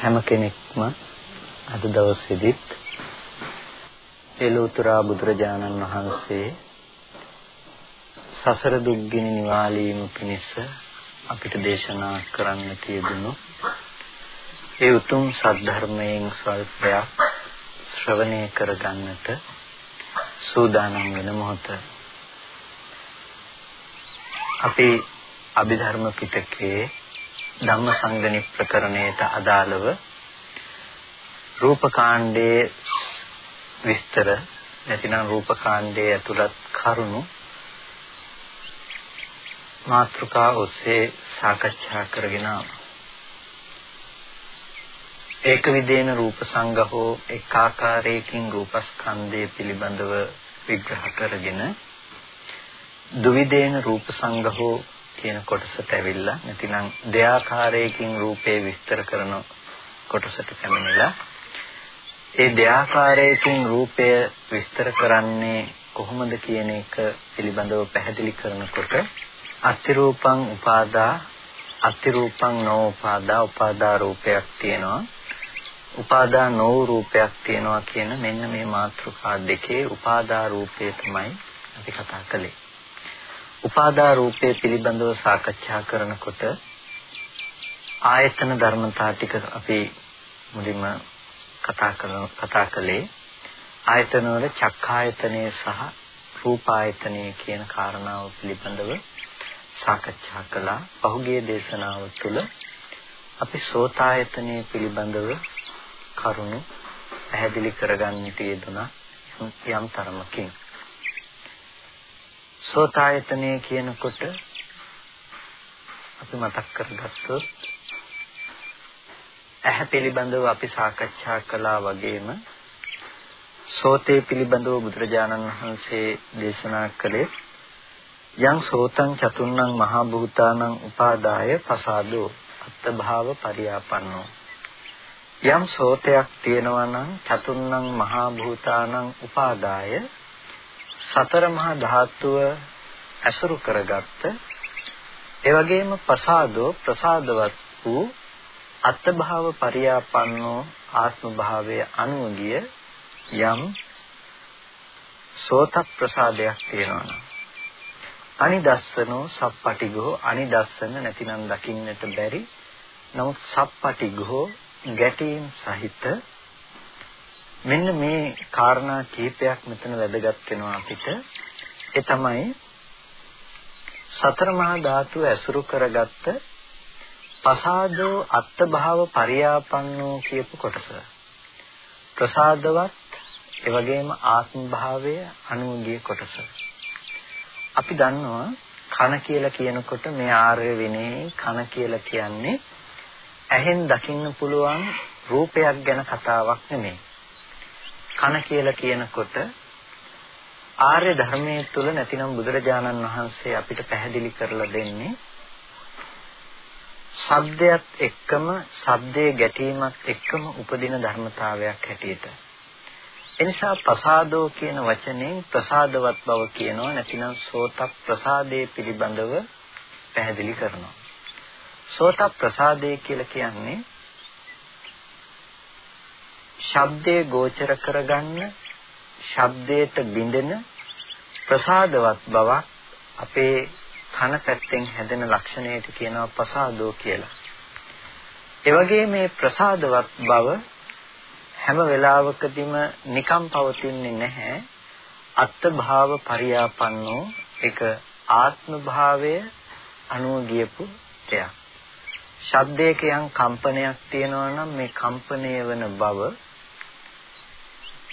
හැම කෙනෙක්ම අද දවසේදීත් එලෝතුරා බුදුරජාණන් වහන්සේ සසර දුක්ගිනි නිවාලීම පිණිස අපිට දේශනා කරන්න තියදුණු ඒ උතුම් සද්ධර්මයෙන් ස්වල්පයක් ශ්‍රවණය කරගන්නට සූදානම් වෙන මොහොත. අපි අභිධර්ම පිටකයේ ධම්මසංගණි ප්‍රකරණයට අදාළව රූපකාණ්ඩයේ විස්තර නැතිනම් රූපකාණ්ඩයේ ඇතුළත් කරුණු මාත්‍රිකා ඔස්සේ සාකච්ඡා කරගෙන ඒක විදේන රූප සංගහෝ එක් ආකාරයකින් රූපස්කන්ධය පිළිබඳව විග්‍රහ කරගෙන දුවිදේන රූප සංගහෝ කියන කොටසට ඇවිල්ලා නැතිනම් දෙආකාරයකින් රූපේ විස්තර කරන කොටසට පැමිණිලා ඒ දෙආකාරයකින් රූපය විස්තර කරන්නේ කොහොමද කියන එක පිළිබඳව පැහැදිලි කරනකොට අතිරූපං උපාදා අතිරූපං නෝපාදා උපාදා රූපයක් තියෙනවා. උපාදා නෝ රූපයක් තියෙනවා කියන මෙන්න මේ මාතෘකා දෙකේ උපාදා රූපය තමයි අපි කතා කළේ. උපාදා රූපය පිළිබඳව සාකච්ඡා කරනකොට ආයතන ධර්මතා ටික අපි මුලින්ම කතා කරන කතා කළේ ආයතන වල චක්ඛායතනය සහ රූපායතනය කියන කාරණාව පිළිබඳව සාකච්ඡා කළා. පහුගිය දේශනාව තුළ අපි සෝතායතනය පිළිබඳව කරුණු පැහැදිලි කරගන්නට යෙදුණා යම් තරමකින්. සෝතායතනය කියනකොට අපි මතක් කරගත්තොත් ඇහැ පිළිබඳව අපි සාකච්ඡා කළා වගේම සෝතේ පිළිබඳව බුදුරජාණන් වහන්සේ දේශනා කළේ යං සෝතං චතුන්නං මහා භූතානං උපාදාය පසාදෝ අත්ථභාව පරියාපන්නෝ. යම් සෝතයක් තියෙනවා නම් චතුන්නං මහා භූතානං උපාදාය සතර මහා ධාතුව ඇසුරු කරගත්ත ඒ වගේම ප්‍රසාදෝ ප්‍රසාදවත් වූ අත්භාව පරියාපන්නෝ ආත්ම භාවයේ අනුගිය යම් සෝත ප්‍රසාදයක් තියෙනවා. නම් අනිදස්සනෝ සප්පටිගෝ අනිදස්සන නැතිනම් දකින්නට බැරි. නමුත් සප්පටිගෝ ගැටීම් සහිත මෙන්න මේ කාරණා කීපයක් මෙතන වැදගත් වෙනවා අපිට. ඒ තමයි සතර මහා ධාතු ඇසුරු කරගත්ත පසාදෝ අත්භාව පරියාපන්නෝ කියපු කොටස. ප්‍රසාදවත් ඒ වගේම ආත්ම භාවය අනුගිය කොටස. අපි දන්නවා කන කියලා කියනකොට මේ ආර්ය විනේ කන කියලා කියන්නේ ඇහෙන් දකින්න පුළුවන් රූපයක් ගැන කතාවක් නෙමෙයි. කන කියලා කියනකොට ආර්ය ධර්මයේ තුල නැතිනම් බුදුරජාණන් වහන්සේ අපිට පැහැදිලි කරලා දෙන්නේ ශබ්දයක් එක්කම ශබ්දයේ ගැටීමත් එක්කම උපදින ධර්මතාවයක් හැටියට. එනිසා ප්‍රසාදෝ කියන වචනේ ප්‍රසාදවත් බව කියනවා නැතිනම් සෝත ප්‍රසාදයේ පිළිබඳව පැහැදිලි කරනවා. සෝත ප්‍රසාදේ කියලා කියන්නේ ශබ්දයේ ගෝචර කරගන්න ශබ්දයට බිඳෙන ප්‍රසාදවත් බවක් අපේ කන පැත්තෙන් හැදෙන ලක්ෂණයට කියනවා ප්‍රසාදෝ කියලා. ඒ වගේ මේ ප්‍රසාදවත් බව හැම වෙලාවකදීම නිකම් පවතින්නේ නැහැ. අත්ත් භාව පරියාපන්නෝ ඒක ආත්ම භාවය අනුව ගියපු දෙයක්. ශබ්දයක යම් කම්පනයක් තියෙනවා නම් මේ කම්පණය වෙන බව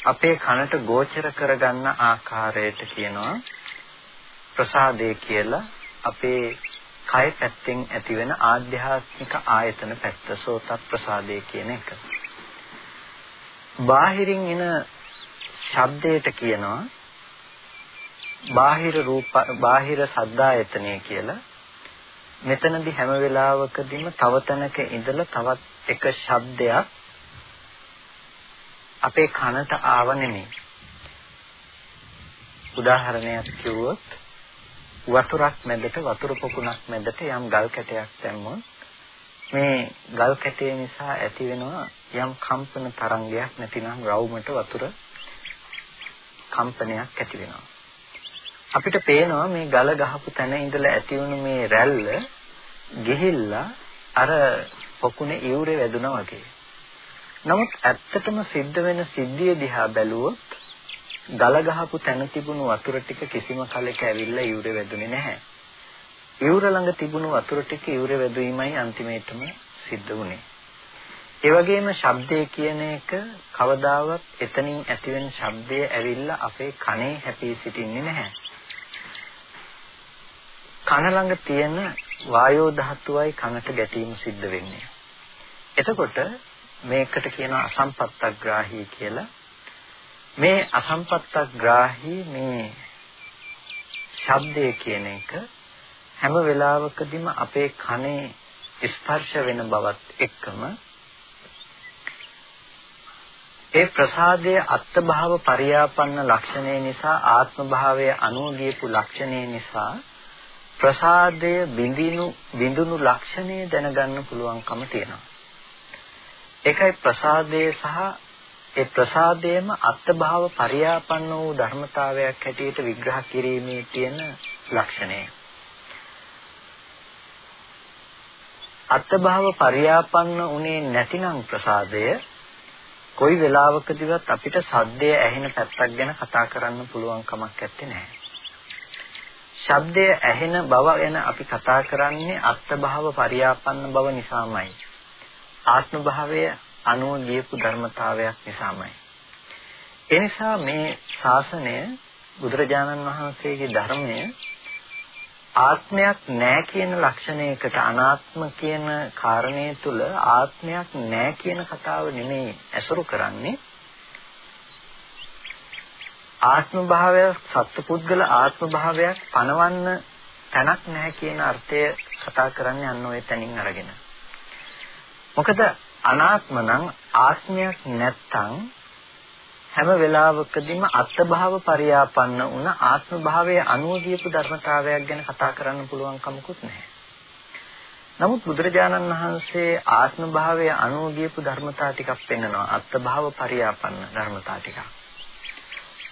අපේ කනට ගෝචර කරගන්න ආකාරයට කියනවා ප්‍රසාදේ කියලා අපේ කය පැත්තෙන් ඇතිවෙන ආධ්‍යාත්මික ආයතන පැත්ත සෝත ප්‍රසාදේ කියන එක. බාහිරින් එන ශබ්දයට කියනවා බාහිර රූප බාහිර සද්දායතනය කියලා. මෙතනදී හැම වෙලාවකදීම තව තැනක ඉඳලා තවත් එක ශබ්දයක් අපේ කනට ආව නෙමෙයි. උදාහරණයක් කිව්වොත් වතුරක් මැදට වතුර පොකුණක් මැදට යම් ගල් කැටයක් දැම්මොත් මේ ගල් කැටය නිසා ඇති වෙනවා යම් කම්පන තරංගයක් නැතිනම් රවුමට වතුර කම්පනයක් ඇති වෙනවා. අපිට පේනවා මේ ගල ගහපු තැන ඉඳලා ඇති වුණු මේ රැල්ල ගිහිල්ලා අර පොකුණේ ඉවුරේ වැදුනා වගේ. නමුත් ඇත්තටම සිද්ධ වෙන සිද්ධිය දිහා බැලුවොත් ගල ගහපු තැන තිබුණු වතුර ටික කිසිම කලක ඇවිල්ලා ඉවුරේ වැදුනේ නැහැ. ඉවුර ළඟ තිබුණු වතුර ටික ඉවුරේ වැදුීමයි අන්තිමේටම සිද්ධ වුනේ. ඒ වගේම ශබ්දය කියන එක කවදාවත් එතනින් ඇතිවෙන ශබ්දය ඇවිල්ලා අපේ කනේ හැපී සිටින්නේ නැහැ. කන ළඟ තියෙන වායෝ ධාතුවයි කනට ගැටීම සිද්ධ වෙන්නේ. එතකොට මේකට කියනවා අසම්පත්තග්‍රාහී කියලා. මේ අසම්පත්තග්‍රාහී මේ ශබ්දය කියන එක හැම වෙලාවකදීම අපේ කනේ ස්පර්ශ වෙන බවත් එක්කම ඒ ප්‍රසාදයේ අත්භාව පරියාපන්න ලක්ෂණය නිසා ආත්ම භාවයේ අනුව ගියපු ලක්ෂණය නිසා ප්‍රසාදය බිඳිනු බිඳුණු ලක්ෂණය දැනගන්න පුළුවන්කම තියෙනවා. ඒකයි ප්‍රසාදයේ සහ ඒ ප්‍රසාදයේම අත්භාව පරියාපන්න වූ ධර්මතාවයක් හැටියට විග්‍රහ කිරීමේ තියෙන ලක්ෂණය. අත්භාව පරියාපන්න උනේ නැතිනම් ප්‍රසාදය කොයි වෙලාවකදීවත් අපිට සද්දය ඇහෙන පැත්තක් ගැන කතා කරන්න පුළුවන් කමක් නැත්තේ. ශබ්දය ඇහෙන බව ගැන අපි කතා කරන්නේ අත්භාව පරියාපන්න බව නිසාමයි. ආත්ම භාවය අනුව ගියපු ධර්මතාවයක් නිසාමයි. ඒ නිසා මේ ශාසනය බුදුරජාණන් වහන්සේගේ ධර්මය ආත්මයක් නැහැ කියන ලක්ෂණයකට අනාත්ම කියන කාරණය තුල ආත්මයක් නැහැ කියන කතාව නෙමෙයි ඇසුරු කරන්නේ ආත්ම භාවයක් සත්පුද්ගල ආත්ම භාවයක් පනවන්න තැනක් නැහැ කියන අර්ථය කතා කරන්නේ අන්න ওই තැනින් අරගෙන. මොකද අනාත්ම නම් ආත්මයක් නැත්තම් හැම වෙලාවකදීම අත්භාව පරියාපන්න වුණ ආත්ම භාවයේ අනුව ගියපු ධර්මතාවයක් ගැන කතා කරන්න පුළුවන් කමකුත් නැහැ. නමුත් බුදුරජාණන් වහන්සේ ආත්ම භාවයේ අනුව ගියපු ධර්මතා ටිකක් පෙන්වනවා අත්භාව පරියාපන්න ධර්මතා ටිකක්.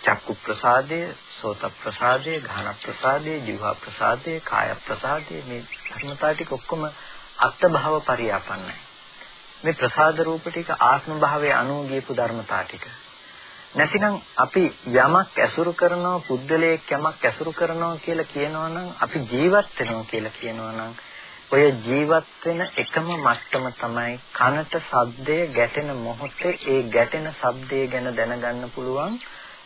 චක්කු ප්‍රසාදය, සෝත ප්‍රසාදය, ගාන ප්‍රසාදය, જીවා ප්‍රසාදය, කාය ප්‍රසාදය මේ ධර්මතා ටික ඔක්කොම අත්භාව පරියාපන්නයි. මේ ප්‍රසාද රූප ටික ආත්ම භාවයේ අනුව ගියපු ධර්මතා ටික. නැතිනම් අපි යමක් ඇසුරු කරනවා පුද්දලයක් යමක් ඇසුරු කරනවා කියලා කියනවා නම් අපි ජීවත් වෙනවා කියලා කියනවා නම් ඔය ජීවත් වෙන එකම මට්ටම තමයි කනට ශබ්දය ගැටෙන මොහොතේ ඒ ගැටෙන ශබ්දය ගැන දැනගන්න පුළුවන්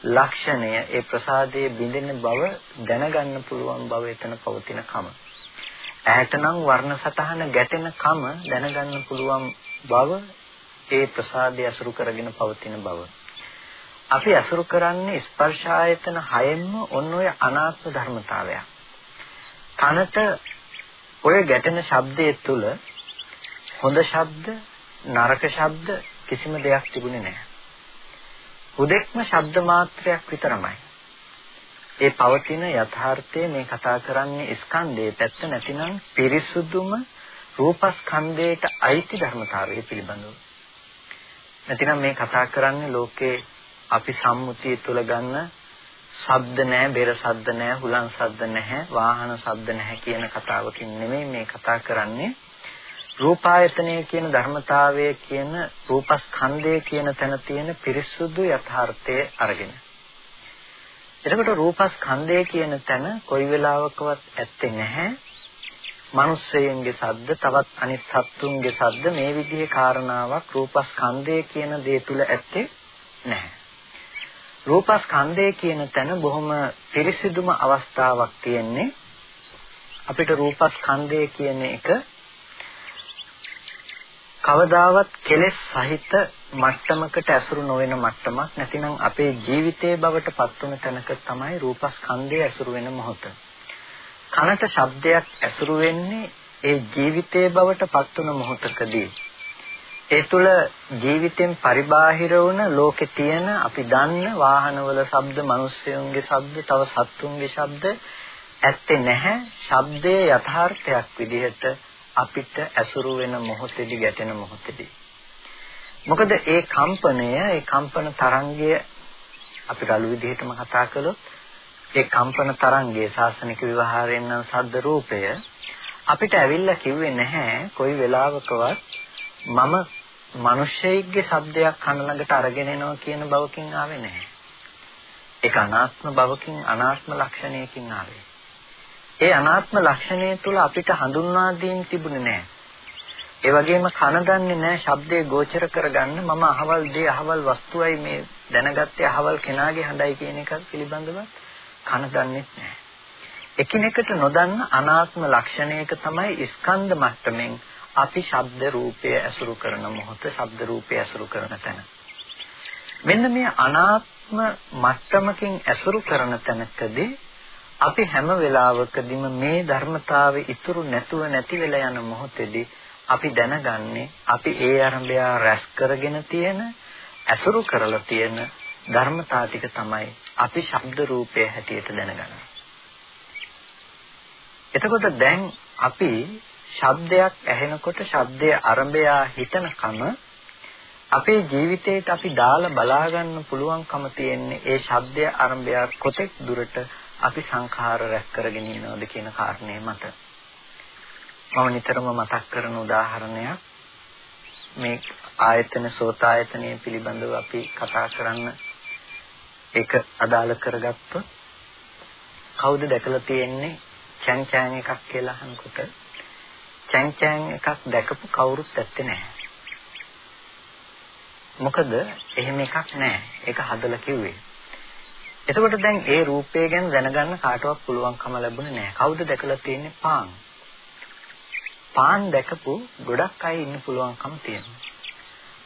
ලක්ෂණය ඒ ප්‍රසාදයේ බිඳෙන බව දැනගන්න පුළුවන් බව එතන පවතින කම. ඇහැටනම් වර්ණ සතහන ගැටෙන කම දැනගන්න පුළුවන් බව ඒ ප්‍රසාදය අසුරු කරගෙන පවතින බව. අපි අසුරු කරන්නේ ස්පර්ශ ආයතන හයෙන්ම ඔන්න ඔය අනාත්ම ධර්මතාවය. කනට ඔය ගැටෙන ශබ්දයේ තුල හොඳ ශබ්ද, නරක ශබ්ද කිසිම දෙයක් තිබුණේ නැහැ. උදෙක්ම ශබ්ද මාත්‍රයක් විතරමයි. ඒ පවතින යථාර්ථය මේ කතා කරන්නේ ස්කන්ධයේ පැත්ත නැතිනම් පිරිසුදුම රූපස්කන්ධයට අයිති ධර්මතාවය පිළිබඳව. නැතිනම් මේ කතා කරන්නේ ලෝකේ අපි සම්මුතිය තුල ගන්න ශබ්ද නැහැ, බෙර ශබ්ද නැහැ, හුලං ශබ්ද නැහැ, වාහන ශබ්ද නැහැ කියන කතාවකින් නෙමෙයි මේ කතා කරන්නේ. රූපායතනය කියන ධර්මතාවය කියන රූපස්කන්ධය කියන තැන තියෙන පිරිසුදු යථාර්ථය අරගෙන. එතකොට රූපස්කන්ධය කියන තැන කොයි වෙලාවකවත් ඇත්තේ නැහැ. මිනිස්සෙයින්ගේ ශබ්ද තවත් අනිත් සත්තුන්ගේ ශබ්ද මේ විදිහේ කාරණාවක් රූපස්කන්ධය කියන දේ තුල ඇත්තේ නැහැ. රූපස්කන්ධය කියන තැන බොහොම පිරිසිදුම අවස්ථාවක් තියෙන්නේ අපිට රූපස්කන්ධය කියන එක කවදාවත් කෙලෙස් සහිත මට්ටමකට ඇසුරු නොවන මට්ටමක් නැතිනම් අපේ ජීවිතයේ බවට පත්වන තැනක තමයි රූපස්කන්ධය ඇසුරු වෙන මොහොත. කනට ශබ්දයක් ඇසුරු වෙන්නේ ඒ ජීවිතයේ බවට පත්වන මොහොතකදී. ඒ තුල ජීවිතෙන් පරිබාහිර වුණ ලෝකේ තියෙන අපි දන්න වාහනවල ශබ්ද, මිනිස්සුන්ගේ ශබ්ද, තව සත්තුන්ගේ ශබ්ද ඇත්තේ නැහැ. ශබ්දයේ යථාර්ථයක් විදිහට අපිට ඇසුරු වෙන මොහොතේදී ගැටෙන මොහොතේදී මොකද ඒ කම්පනය ඒ කම්පන තරංගය අපිට අලු විදිහටම කතා කළොත් ඒ කම්පන තරංගයේ සාසනික විවහාරයෙන් නම් සද්ද රූපය අපිට ඇවිල්ලා කිව්වේ නැහැ කොයි වෙලාවකවත් මම මිනිස්සෙයිගේ ශබ්දයක් කන ළඟට අරගෙන එනවා කියන බවකින් ආවේ නැහැ. ඒක අනාත්ම බවකින් අනාත්ම ලක්ෂණයකින් ආවේ. ඒ අනාත්ම ලක්ෂණය තුළ අපිට හඳුන්වා දීම් තිබුණේ නැහැ. ඒ වගේම කන දන්නේ නැහැ ශබ්දේ ගෝචර කරගන්න මම අහවල් දේ අහවල් වස්තුවයි මේ දැනගත්තේ අහවල් කෙනාගේ හඬයි කියන එක පිළිබඳව කන දන්නේ නැහැ. එකිනෙකට නොදන්න අනාත්ම ලක්ෂණයක තමයි ස්කන්ධ මට්ටමින් අපි ශබ්ද රූපය ඇසුරු කරන මොහොත ශබ්ද රූපය ඇසුරු කරන තැන. මෙන්න මේ අනාත්ම මට්ටමකින් ඇසුරු කරන තැනකදී අපි හැම වෙලාවකදීම මේ ධර්මතාවය ඉතුරු නැතුව නැති වෙලා යන මොහොතේදී අපි දැනගන්නේ අපි ඒ අරඹය රැස් කරගෙන තියෙන ඇසුරු කරලා තියෙන ධර්මතා ටික තමයි අපි ශබ්ද රූපය හැටියට දැනගන්නේ. එතකොට දැන් අපි ශබ්දයක් ඇහෙනකොට ශබ්දයේ අරඹය හිතනකම අපේ ජීවිතේට අපි දාලා බලා ගන්න පුළුවන්කම තියෙන්නේ ඒ ශබ්දයේ අරඹය කොතෙක් දුරට අපි සංඛාර රැස් කරගෙන ඉනවද කියන කාරණේ මත. මම නිතරම මතක් කරන උදාහරණයක් මේ ආයතන සෝතායතනය පිළිබඳව අපි කතා කරන්න ඒක අදාළ කරගත්තොත් කවුද දැකලා තියෙන්නේ චැන් චැන් එකක් කියලා අහනකොට චැන් චැන් එකක් දැකපු කවුරුත් ඇත්තේ නැහැ. මොකද එහෙම එකක් නැහැ. ඒක හදලා කිව්වේ. එතකොට දැන් ඒ රූපය ගැන දැනගන්න කාටවත් පුළුවන්කම ලැබුණේ නැහැ. කවුද දැකලා තියෙන්නේ පාන්? පාන් දැකපු ගොඩක් අය ඉන්න පුළුවන්කම තියෙනවා.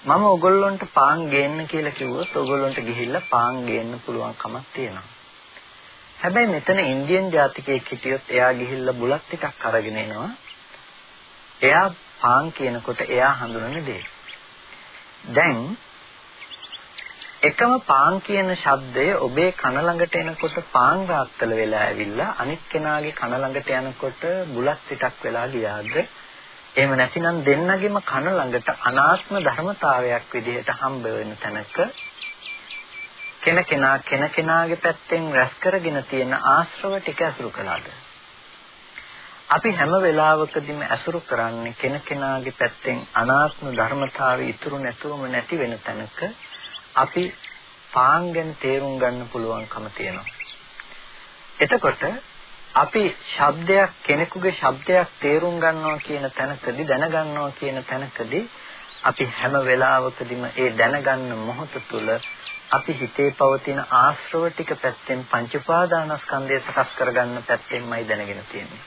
මම ඔයගොල්ලන්ට පාන් ගේන්න කියලා කිව්වොත් ඔයගොල්ලන්ට ගිහිල්ලා පාන් ගේන්න පුළුවන්කමක් තියෙනවා. හැබැයි මෙතන ඉන්දියන් ජාතිකයෙක් හිටියොත් එයා ගිහිල්ලා බුලත් ටිකක් අරගෙන එනවා. එයා පාන් කියනකොට එයා හඳුනන දේ. දැන් එකම පාන් කියන શબ્දය ඔබේ කන ළඟට එනකොට පාන් රාත්තල වෙලා ඇවිල්ලා අනිත් කෙනාගේ කන ළඟට යනකොට බුලත් පිටක් වෙලා ගියාද එහෙම නැතිනම් දෙන්නගෙම කන ළඟට අනාත්ම ධර්මතාවයක් විදිහට හම්බ වෙන තැනක කෙනකෙනා කෙනකෙනාගේ පැත්තෙන් රැස් කරගෙන තියෙන ආශ්‍රව ටික අසුරු කළාද අපි හැම වෙලාවකදීම අසුරු කරන්නේ කෙනකෙනාගේ පැත්තෙන් අනාත්ම ධර්මතාවය ඉතුරු නැතුවම නැති වෙන තැනක අපි පාන් ගැන තේරුම් ගන්න පුළුවන්කම තියෙනවා. එතකොට අපි ශබ්දයක් කෙනෙකුගේ ශබ්දයක් තේරුම් ගන්නවා කියන තැනකදී දැනගන්නවා කියන තැනකදී අපි හැම වෙලාවකදීම ඒ දැනගන්න මොහොත තුළ අපි හිතේ පවතින ආශ්‍රව ටික පැත්තෙන් පංච උපාදානස්කන්ධය සකස් කරගන්න පැත්තෙන්මයි දැනගෙන තියෙන්නේ.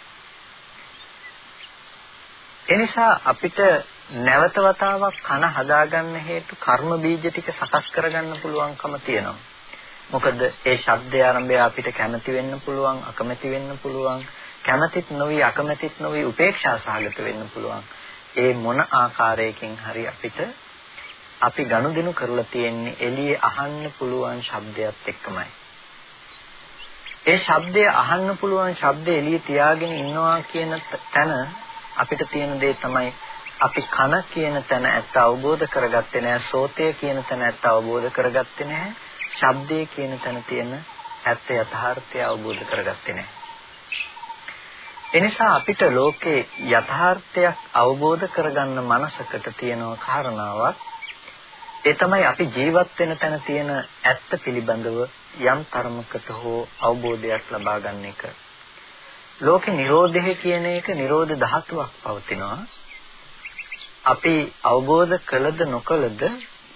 එනිසා අපිට නැවත වතාවක් කන හදාගන්න හේතු කර්ම බීජ ටික සකස් කරගන්න පුළුවන්කම තියෙනවා. මොකද ඒ ශබ්දය ආරම්භය අපිට කැමති වෙන්න පුළුවන්, අකමැති වෙන්න පුළුවන්, කැමතිත් නොවි අකමැතිත් නොවි උපේක්ෂා සහගත වෙන්න පුළුවන්. ඒ මොන ආකාරයකින් හරි අපිට අපි ගනුදෙනු කරලා තියෙන්නේ එළියේ අහන්න පුළුවන් ශබ්දයක් එක්කමයි. ඒ ශබ්දය අහන්න පුළුවන් ශබ්ද එළියේ තියාගෙන ඉන්නවා කියන තැන අපිට තියෙන දේ තමයි අපි කන කියන තැන ඇත්ත අවබෝධ කරගත්තේ නැහැ සෝතය කියන තැන ඇත්ත අවබෝධ කරගත්තේ නැහැ ශබ්දය කියන තැන තියෙන ඇත්ත යථාර්ථය අවබෝධ කරගත්තේ නැහැ එනිසා අපිට ලෝකේ යථාර්ථයක් අවබෝධ කරගන්න මනසකට තියෙන කාරණාවක් ඒ තමයි අපි ජීවත් වෙන තැන තියෙන ඇත්ත පිළිබඳව යම් තරමකට හෝ අවබෝධයක් ලබා ගන්න එක. ලෝකේ Nirodhe කියන එක Nirodha ධාතුවක් පවතිනවා. අපි අවබෝධ කළද නොකළද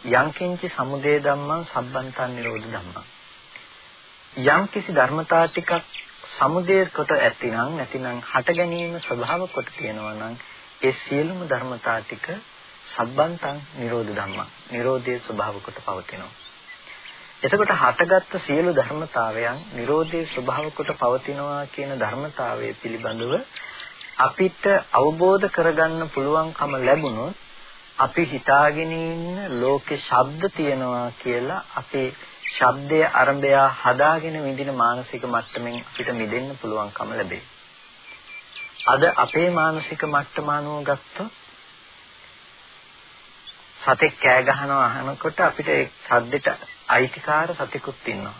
යංකින්චි සමුදය ධම්මං සම්බන්තන් නිරෝධ ධම්මං යම් කිසි ධර්මතා ටිකක් සමුදය කොට ඇතිනම් නැතිනම් හට ගැනීම ස්වභාව කොට තියෙනවා නම් ඒ සියලුම ධර්මතා ටික සබ්බන්තං නිරෝධ ධම්මං. නිරෝධයේ ස්වභාව කොට පවතිනවා. එතකොට හටගත්තු සියලු ධර්මතාවයන් නිරෝධයේ ස්වභාව කොට පවතිනවා කියන ධර්මතාවය පිළිබඳව අපිට අවබෝධ කරගන්න පුළුවන්කම ලැබුණොත් අපි හිතාගෙන ඉන්න ලෝකේ ශබ්ද තියනවා කියලා අපේ ශබ්දයේ අරඹය හදාගෙන විඳින මානසික මට්ටමින් අපිට මිදෙන්න පුළුවන්කම ලැබේ. අද අපේ මානසික මට්ටම අනුව ගත්තොත් සතෙක් කෑ ගහනවා අහනකොට අපිට ඒ සද්දෙට අයිතිකාර සතෙකුත් ඉන්නවා.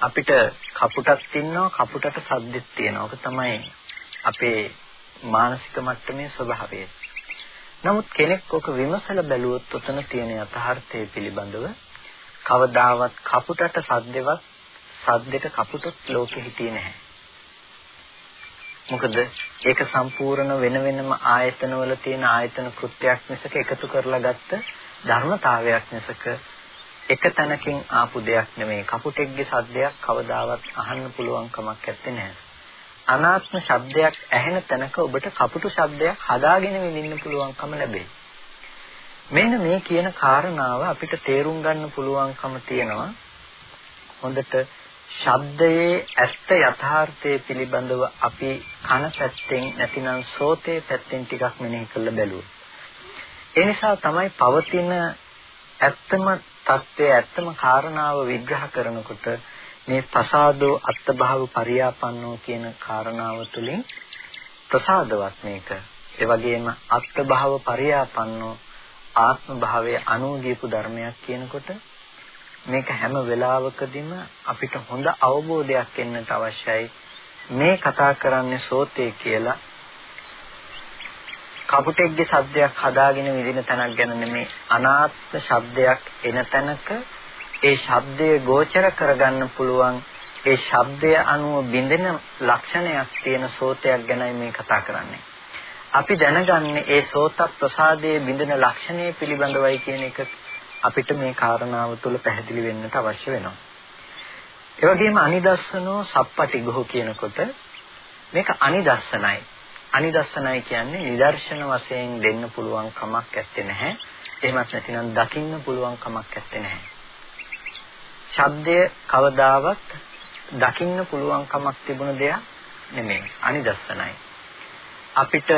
අපිට කපුටක් ඉන්නවා කපුටට සද්දෙත් තියෙනවා. ඔක තමයි අපේ මානසික මට්ටමේ ස්වභාවය. නමුත් කෙනෙක් ඔක විමසලා බැලුවොත් උතන තියෙන යථාර්ථය පිළිබඳව කවදාවත් කපුටට සද්දෙවත් සද්දෙට කපුටොත් ලෝකෙ හිටියේ නැහැ. මොකද ඒක සම්පූර්ණ වෙන වෙනම ආයතනවල තියෙන ආයතන කෘත්‍යයක් මිසක එකතු කරලා ගත්ත ධර්මතාවයක් මිසක එක තැනකින් ආපු දෙයක් නෙමෙයි. කපුටෙක්ගේ සද්දයක් කවදාවත් අහන්න පුළුවන් කමක් නැත්තේ අනාත්ම ශබ්දයක් ඇහෙන තැනක ඔබට කපුටු ශබ්දයක් හදාගෙන විඳින්න පුළුවන්කම ලැබේ. මෙන්න මේ කියන කාරණාව අපිට තේරුම් ගන්න පුළුවන්කම තියෙනවා. හොඳට ශබ්දයේ ඇත්ත යථාර්ථය පිළිබඳව අපි කන පැත්තෙන් නැතිනම් සෝතේ පැත්තෙන් ටිකක් මෙනෙහි කරලා බැලුවොත්. ඒ නිසා තමයි පවතින ඇත්තම தත්ත්වය ඇත්තම කාරණාව විග්‍රහ කරනකොට මේ පසාදෝ අත්භව පරියාපන්නෝ කියන කාරණාව තුළින් ප්‍රසාදවත් මේක. ඒ වගේම අත්භව පරියාපන්නෝ ආත්ම භාවයේ අනුදීපු ධර්මයක් කියනකොට මේක හැම වෙලාවකදීම අපිට හොඳ අවබෝධයක් එන්නට අවශ්‍යයි. මේ කතා කරන්නේ සෝතේ කියලා කපුටෙක්ගේ ශබ්දයක් හදාගෙන විදින තැනක් ගැන නෙමේ අනාත්ම ශබ්දයක් එන තැනක ඒ ශබ්දය ගෝචර කරගන්න පුළුවන් ඒ ශබ්දය අනුව බින්දෙන ලක්ෂණයක් තියෙන සෝතයක් ගැනයි මේ කතා කරන්නේ. අපි දැනගන්නේ ඒ සෝත ප්‍රසාදයේ බින්දෙන ලක්ෂණය පිළිබඳවයි කියන එක අපිට මේ කාරණාව තුළ පැහැදිලි වෙන්නට අවශ්‍ය වෙනවා. ඒ වගේම අනිදස්සනෝ සප්පටිගෝ කියනකොට මේක අනිදස්සනයි. අනිදස්සනයි කියන්නේ නිදර්ශන වශයෙන් දෙන්න පුළුවන් කමක් ඇත්තේ නැහැ. එහෙමත් නැතිනම් දකින්න පුළුවන් කමක් ඇත්තේ නැහැ. ශබ්දය කවදාවත් දකින්න පුළුවන් කමක් තිබුණ දෙයක් නෙමෙයි. අනිදස්සනයි. අපිට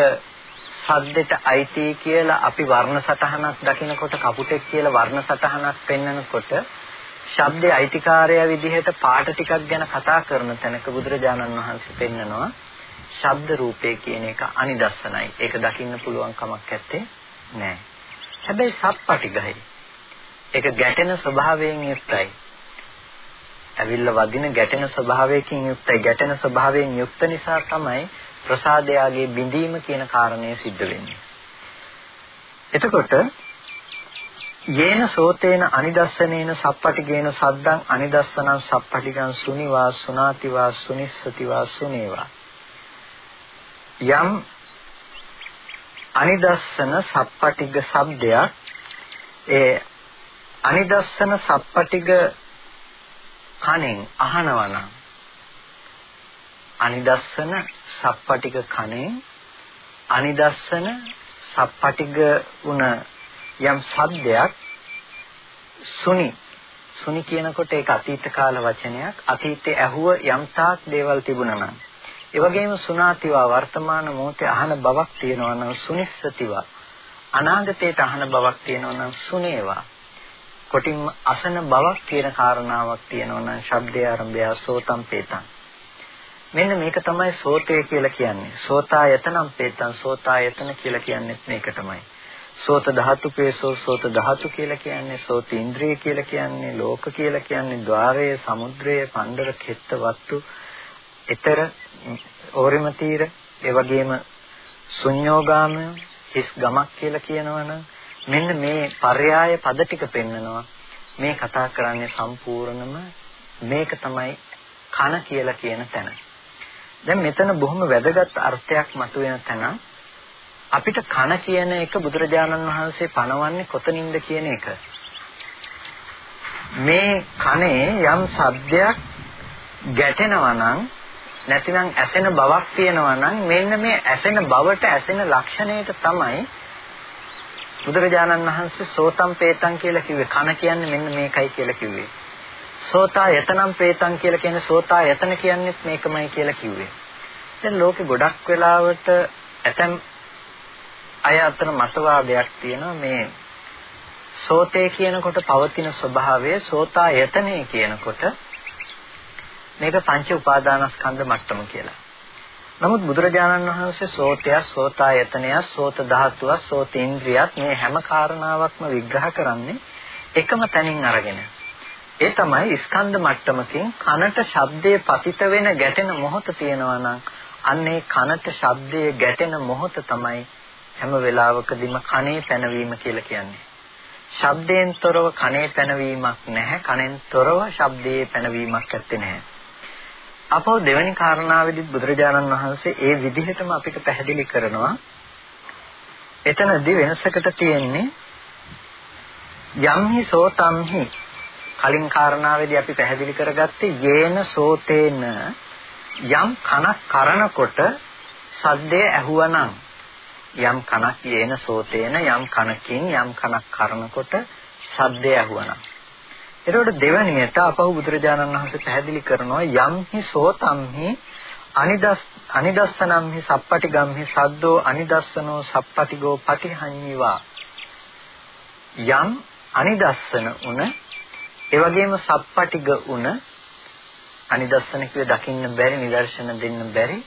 සද්දෙට අයිති කියලා අපි වර්ණ සටහනක් දකිනකොට කපුටෙක් කියලා වර්ණ සටහනක් පෙන්වනකොට ශබ්දයේ අයිතිකාරය විදිහට පාට ටිකක් ගැන කතා කරන තැනක බුදුරජාණන් වහන්සේ පෙන්නනවා ශබ්ද රූපේ කියන එක අනිදස්සනයි. ඒක දකින්න පුළුවන් කමක් නැත්තේ නෑ. හැබැයි සප්පටිගහයි. ඒක ගැටෙන ස්වභාවයෙන් යුක්තයි. ඇවිල්ලා වදින ගැටෙන ස්වභාවයකින් යුක්තයි. ගැටෙන ස්වභාවයෙන් යුක්ත නිසා තමයි ප්‍රසාදයාගේ බිඳීම කියන කාරණය සිද්ධ වෙන්නේ. එතකොට යේන සෝතේන අනිදස්සනේන සප්පටිගේන සද්දං අනිදස්සනං සප්පටිගං සුනිවා සුනාතිවා සුනිස්සතිවා සුනේවා යම් අනිදස්සන සප්පටිග શબ્දයක් ඒ අනිදස්සන සප්පටිග කණෙන් අහනවනම් අනිදස්සන සප්පටික කණේ අනිදස්සන සප්පටික වුණ යම් සද්දයක් සුනි. සුනි කියනකොට ඒක අතීත කාල වචනයක්. අතීතයේ ඇහුව යම් තාක් දේවල් තිබුණා නම් ඒ වගේම සුනාතිවා වර්තමාන මොහොතේ අහන බවක් තියෙනවා නම් සුනිස්සතිවා අනාගතයට අහන බවක් තියෙනවා නම් සුනේවා. කොටින්ම අසන බවක් කියන කාරණාවක් තියෙනවා නම් ශබ්දයේ ආරම්භය සෝතම් පේතං මෙන්න මේක තමයි සෝතය කියලා කියන්නේ. සෝතායතනම් පේතං සෝතායතන කියලා කියන්නේ මේක තමයි. සෝත ධාතු පේසෝ සෝත ධාතු කියලා කියන්නේ සෝත ඉන්ද්‍රිය කියලා කියන්නේ ලෝක කියලා කියන්නේ ద్వාරය සමුද්‍රය පණ්ඩර කෙත්ත වත්තු ඊතර ඕරිම තීර ඒ වගේම ශුන්‍යෝගාමය හිස් ගමක් කියලා කියනවනම් මෙන්න මේ පర్యాయ පද ටික පෙන්නනවා මේ කතා කරන්නේ සම්පූර්ණම මේක තමයි කන කියලා කියන තැන. දැන් මෙතන බොහොම වැදගත් අර්ථයක් මතුවෙන තැන අපිට කන කියන එක බුදුරජාණන් වහන්සේ පනවන්නේ කොතනින්ද කියන එක. මේ කනේ යම් ශබ්දයක් ගැටෙනවා නම් නැතිනම් ඇසෙන බවක් තියෙනවා නම් මෙන්න මේ ඇසෙන බවට ඇසෙන ලක්ෂණයට තමයි බුදුරජාණන් වහන්සේ සෝතම් පේතම් කියලා කිව්වේ කන කියන්නේ මෙන්න මේකයි කියලා කිව්වේ. සෝතා යතනම් ප්‍රේතං කියලා කියන්නේ සෝතා යතන කියන්නේත් මේකමයි කියලා කිව්වේ. දැන් ලෝකෙ ගොඩක් වෙලාවට ඇතම් අය අතර මතවාදයක් තියෙනවා මේ සෝතේ කියනකොට පවතින ස්වභාවය සෝතා යතනේ කියනකොට මේක පංච උපාදානස්කන්ධ මට්ටම කියලා. නමුත් බුදුරජාණන් වහන්සේ සෝතය, සෝතායතනය, සෝත ධාතුව, සෝතේන්ද්‍රියත් මේ හැම කාරණාවක්ම විග්‍රහ කරන්නේ එකම තැනින් අරගෙන. ඒ තමයි ස්කන්ධ මට්ටමකින් කනට ශබ්දයේ පතිත වෙන ගැටෙන මොහොත තියෙනවා නම් අන්නේ කනට ශබ්දයේ ගැටෙන මොහොත තමයි හැම වෙලාවකදීම කනේ පැනවීම කියලා කියන්නේ. ශබ්දයෙන් තොරව කනේ පැනවීමක් නැහැ. කනෙන් තොරව ශබ්දයේ පැනවීමක් ඇත්තේ නැහැ. අපෝ දෙවෙනි කාරණාවෙදිත් බුදුරජාණන් වහන්සේ ඒ විදිහටම අපිට පැහැදිලි කරනවා. එතනදී වෙනසකට තියෙන්නේ යම්හි සෝතම්හි කලින් කාරණාවේදී අපි පැහැදිලි කරගත්තේ යේන සෝතේන යම් කනක් කරනකොට සද්දය ඇහුවනම් යම් කනක් යේන සෝතේන යම් කනකින් යම් කනක් කරනකොට සද්දය ඇහුවනම් එතකොට දෙවැනියට අපහු බුදුරජාණන් වහන්සේ පැහැදිලි කරනවා යම් හි සෝතම්හි අනිදස් අනිදස්සනම්හි සප්පටිගම්හි සද්දෝ අනිදස්සනෝ සප්පටිගෝ පටිහඤ්ඤිවා. යම් අනිදස්සන උන ඒ වගේම සප්පටිග උන අනිදස්සන කිව්ව දකින්න බැරි නිදර්ශන දෙන්න බැරි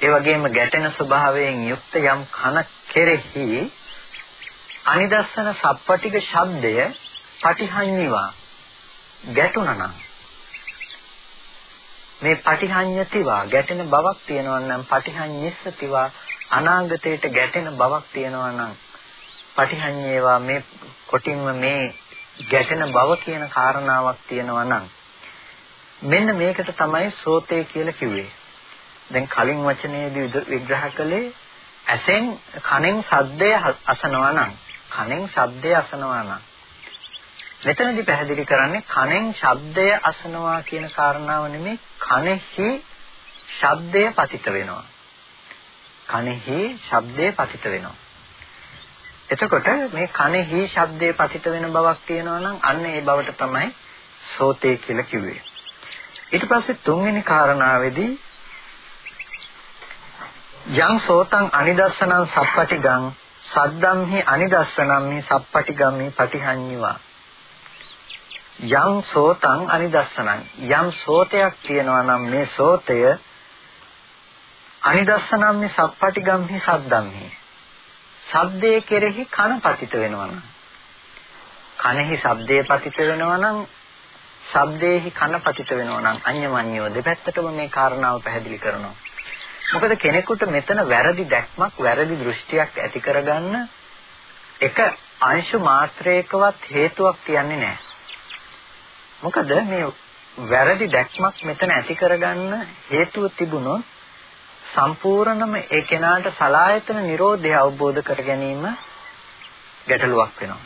ඒ වගේම ගැටෙන ස්වභාවයෙන් යුක්ත යම් කන කෙරෙහි අනිදස්සන සප්පටිග ශබ්දය පටිහඤ්ඤිවා. ගැටුණා මේ පටිහඤ්ඤතිවා ගැටෙන බවක් තියෙනවා නම් පටිහඤ්ඤස්සතිවා අනාගතයට ගැටෙන බවක් තියෙනවා නම් පටිහඤ්ඤේවා මේ කොටින්ම මේ ගැටෙන බව කියන කාරණාවක් තියෙනවා නම් මෙන්න මේකට තමයි සෝතේ කියලා කිව්වේ. දැන් කලින් වචනයේදී විග්‍රහ කළේ ඇසෙන් කනෙන් ශබ්දය අසනවා නම් කනෙන් ශබ්දය අසනවා නම් මෙතනදී පැහැදිලි කරන්නේ කනෙන් ශබ්දය අසනවා කියන කාරණාව නෙමෙයි කනෙහි ශබ්දය පතිත වෙනවා. කනෙහි ශබ්දය පතිත වෙනවා. එතකොට මේ කනෙහි ශබ්දේ පතිත වෙන බවක් තියෙනවා නම් අන්න ඒ බවට තමයි සෝතේ කියලා කිව්වේ. ඊට පස්සේ තුන්වෙනි කාරණාවේදී යං සෝතං අනිදස්සනං සප්පටිගං සද්දම්හි අනිදස්සනම්හි සප්පටිගම්හි පටිහඤ්ඤවා යං සෝතං අනිදස්සනං යම් සෝතයක් තියෙනවා නම් මේ සෝතය අනිදස්සනම්හි සප්පටිගම්හි සද්දම්හි ශබ්දයේ කෙරෙහි කන පතිත වෙනවා නම් කනෙහි ශබ්දයේ පතිත වෙනවා නම් ශබ්දයේහි කන පතිත වෙනවා නම් අඤ්ඤමඤ්ඤව දෙපැත්තටම මේ කාරණාව පැහැදිලි කරනවා. මොකද කෙනෙකුට මෙතන වැරදි දැක්මක් වැරදි දෘෂ්ටියක් ඇති කරගන්න එක අංශු මාත්‍රයකවත් හේතුවක් කියන්නේ නැහැ. මොකද මේ වැරදි දැක්මක් මෙතන ඇති කරගන්න හේතුව තිබුණොත් සම්පූර්ණම ඒ කෙනාට සලායතන නිරෝධය අවබෝධ කර ගැනීම ගැටලුවක් වෙනවා.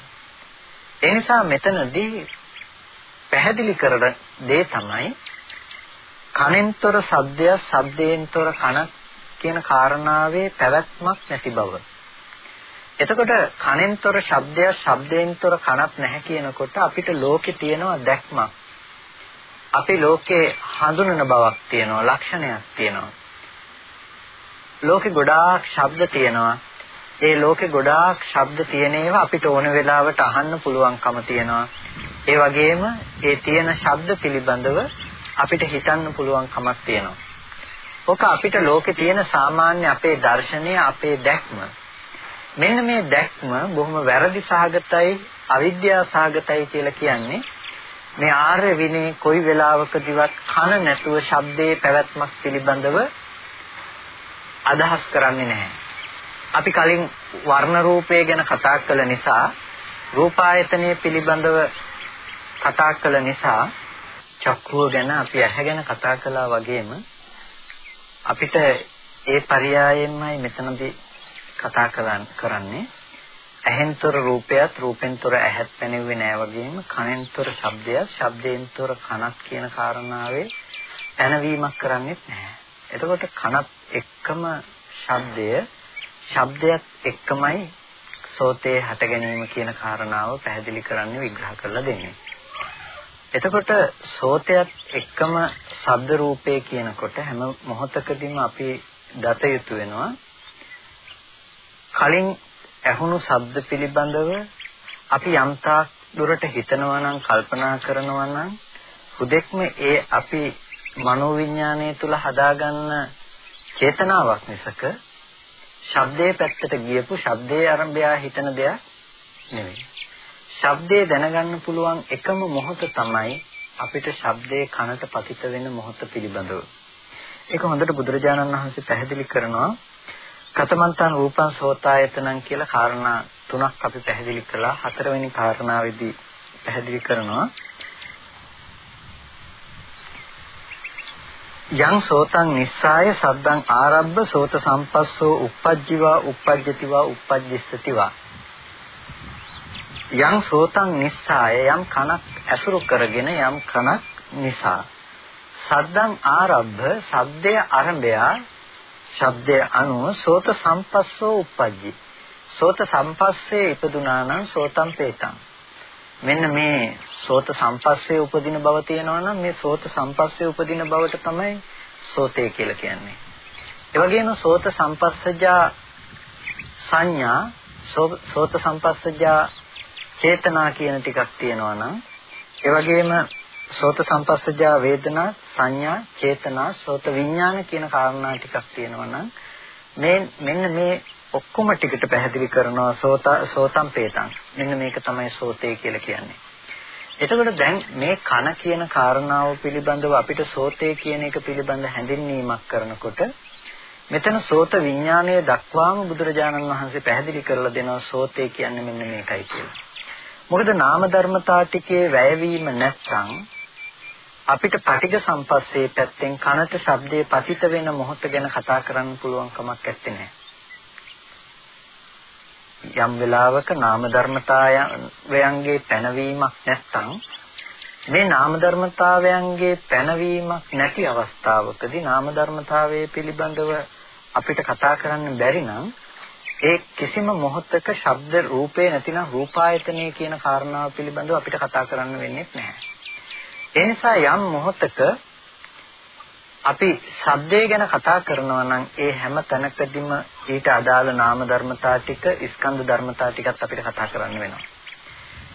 ඒ නිසා මෙතනදී පැහැදිලි කරන දේ තමයි කනෙන්තර සද්දය සද්දේන්තර කන කියන කාරණාවේ පැවැත්මක් නැති බව. එතකොට කනෙන්තර ශබ්දය ශබ්දේන්තර කනක් නැහැ කියනකොට අපිට ලෝකේ තියෙනවා දැක්මක්. අපි ලෝකේ හඳුනන බවක් තියෙනවා ලක්ෂණයක් තියෙනවා. ලෝකේ ගොඩාක් ශබ්ද තියෙනවා. ඒ ලෝකේ ගොඩාක් ශබ්ද තියෙන ඒවා අපිට ඕන වෙලාවට අහන්න පුළුවන්කම තියෙනවා. ඒ වගේම ඒ තියෙන ශබ්ද පිළිබඳව අපිට හිතන්න පුළුවන්කමක් තියෙනවා. ඔක අපිට ලෝකේ තියෙන සාමාන්‍ය අපේ දර්ශනය අපේ දැක්ම. මෙන්න මේ දැක්ම බොහොම වැරදි සහගතයි අවිද්‍යාව සහගතයි කියලා කියන්නේ මේ ආර්ය විනය කොයි වෙලාවකදීවත් කන නැතුව ශබ්දයේ පැවැත්මක් පිළිබඳව අදහස් කරන්නේ නැහැ. අපි කලින් වර්ණ රූපය ගැන කතා කළ නිසා රූපායතනය පිළිබඳව කතා කළ නිසා චක්කුව ගැන අපි ඇහැ ගැන කතා කළා වගේම අපිට ඒ පරයයෙන්මයි මෙතනදී කතා කරන්නේ ඇහෙන්තර රූපයත් රූපෙන්තර ඇහත් පැනෙන්නේ නෑ වගේම කනෙන්තර ශබ්දයත් ශබ්දයෙන්තර කනක් කියන කාරණාවේ පැනවීමක් කරන්නේත් නැහැ. එතකොට කනත් එක්කම ශබ්දය ශබ්දයක් එක්කමයි සෝතේ හට ගැනීම කියන කාරණාව පැහැදිලි කරන්න විග්‍රහ කරලා දෙන්නේ. එතකොට සෝතයත් එක්කම ශබ්ද රූපේ කියනකොට හැම මොහොතකදීම අපි දත යුතු වෙනවා කලින් ඇහුණු ශබ්ද පිළිබඳව අපි යම්තාක් දුරට හිතනවා නම් කල්පනා කරනවා නම් හුදෙක්ම ඒ අපි මනෝවිඤ්ඤාණය තුල හදාගන්න චේතනාවක් මිසක ශබ්දයේ පැත්තට ගියපු ශබ්දයේ ආරම්භය හිතන දෙයක් නෙවෙයි. ශබ්දේ දැනගන්න පුළුවන් එකම මොහොත තමයි අපිට ශබ්දයේ කනට පතිත වෙන මොහොත පිළිබඳව. ඒක හොඳට බුදුරජාණන් වහන්සේ පැහැදිලි කරනවා කතමන්තං රූපං සෝතායතනං කියලා කාරණා තුනක් අපි පැහැදිලි කළා. හතරවෙනි කාරණාවේදී පැහැදිලි කරනවා. යං සෝතං නිස්සාය සද්දං ආරබ්බ සෝත සම්පස්සෝ uppajjiva uppajjativa uppajjissativa යං සෝතං නිස්සාය යම් කනක් ඇසුරු කරගෙන යම් කනක් නිසා. සද්දං ආරබ්බ සද්දය ආරම්භය ශබ්දය අනුව සෝත සම්පස්සෝ uppajji සෝත සම්පස්සේ ඉපදුනා නම් සෝතං පේතං මෙන්න මේ සෝත සම්පස්සේ උපදින බව තියෙනවා නම් මේ සෝත සම්පස්සේ උපදින බවට තමයි සෝතේ කියලා කියන්නේ. ඒ වගේම සෝත සම්පස්සජා සංඥා සෝත සම්පස්සජා චේතනා කියන ටිකක් තියෙනවා නම් ඒ වගේම සෝත සම්පස්සජා වේදනා සංඥා චේතනා සෝත විඥාන කියන කාරණා ටිකක් තියෙනවා නම් මේ මෙන්න මේ ඔක්කොම ටිකට පැහැදිලි කරනවා සෝත සෝතම් පේතං. මෙන්න මේක තමයි සෝතේ කියලා කියන්නේ. එතකොට දැන් මේ කන කියන කාරණාව පිළිබඳව අපිට සෝතේ කියන එක පිළිබඳ හැඳින්වීමක් කරනකොට මෙතන සෝත විඥානය දක්වාම බුදුරජාණන් වහන්සේ පැහැදිලි කරලා දෙනවා සෝතේ කියන්නේ මෙන්න මේකයි කියලා. මොකද නාම ධර්මතා ටිකේ වැයවීම නැත්නම් අපිට පටිඝ සම්පස්සේ පැත්තෙන් කනට ශබ්දයේ පතිත වෙන මොහොත ගැන කතා කරන්න පුළුවන් කමක් නැත්තේ. යම් වෙලාවක නාම ධර්මතාවයන්ගේ පැනවීමක් නැත්නම් මේ නාම ධර්මතාවයන්ගේ පැනවීමක් නැති අවස්ථාවකදී නාම ධර්මතාවයේ පිළිබඳව අපිට කතා කරන්න බැරි නම් ඒ කිසිම මොහොතක ශබ්ද රූපේ නැතිනම් රූපායතනය කියන කාරණාව පිළිබඳව අපිට කතා කරන්න වෙන්නේ නැහැ. ඒ නිසා යම් මොහොතක අපි ශබ්දය ගැන කතා කරනවා නම් ඒ හැම තැනකදීම ඊට අදාළ නාම ධර්මතා ටික ස්කන්ධ ධර්මතා ටිකත් අපිට කතා කරන්න වෙනවා.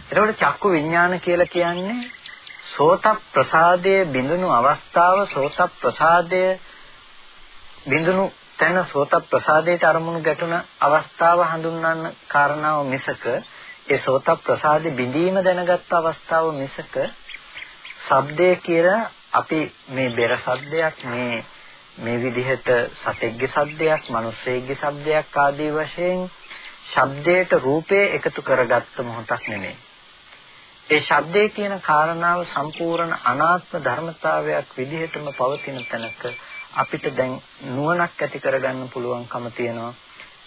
එතකොට චක්කු විඥාන කියලා කියන්නේ සෝත ප්‍රසාදයේ බිඳුණු අවස්ථාව සෝත ප්‍රසාදයේ බිඳුණු තැන සෝත ප්‍රසාදයට අරමුණු ගැටුණ අවස්ථාව හඳුන්වන්න කාරණාව මිසක ඒ සෝත ප්‍රසාදේ බිඳීම දැනගත් අවස්ථාව මිසක ශබ්දය කියලා අපි මේ බෙර සද්දයක් මේ මේ විදිහට සතෙක්ගේ සද්දයක්, මිනිස්සෙක්ගේ සද්දයක් ආදී වශයෙන් ශබ්දයට රූපය එකතු කරගත්ත මොහොතක් නෙමෙයි. ඒ ශබ්දේ කියන කාරණාව සම්පූර්ණ අනාත්ම ධර්මතාවයක් විදිහටම පවතින තැනක අපිට දැන් නුවණක් ඇති කරගන්න පුළුවන්කම තියෙනවා.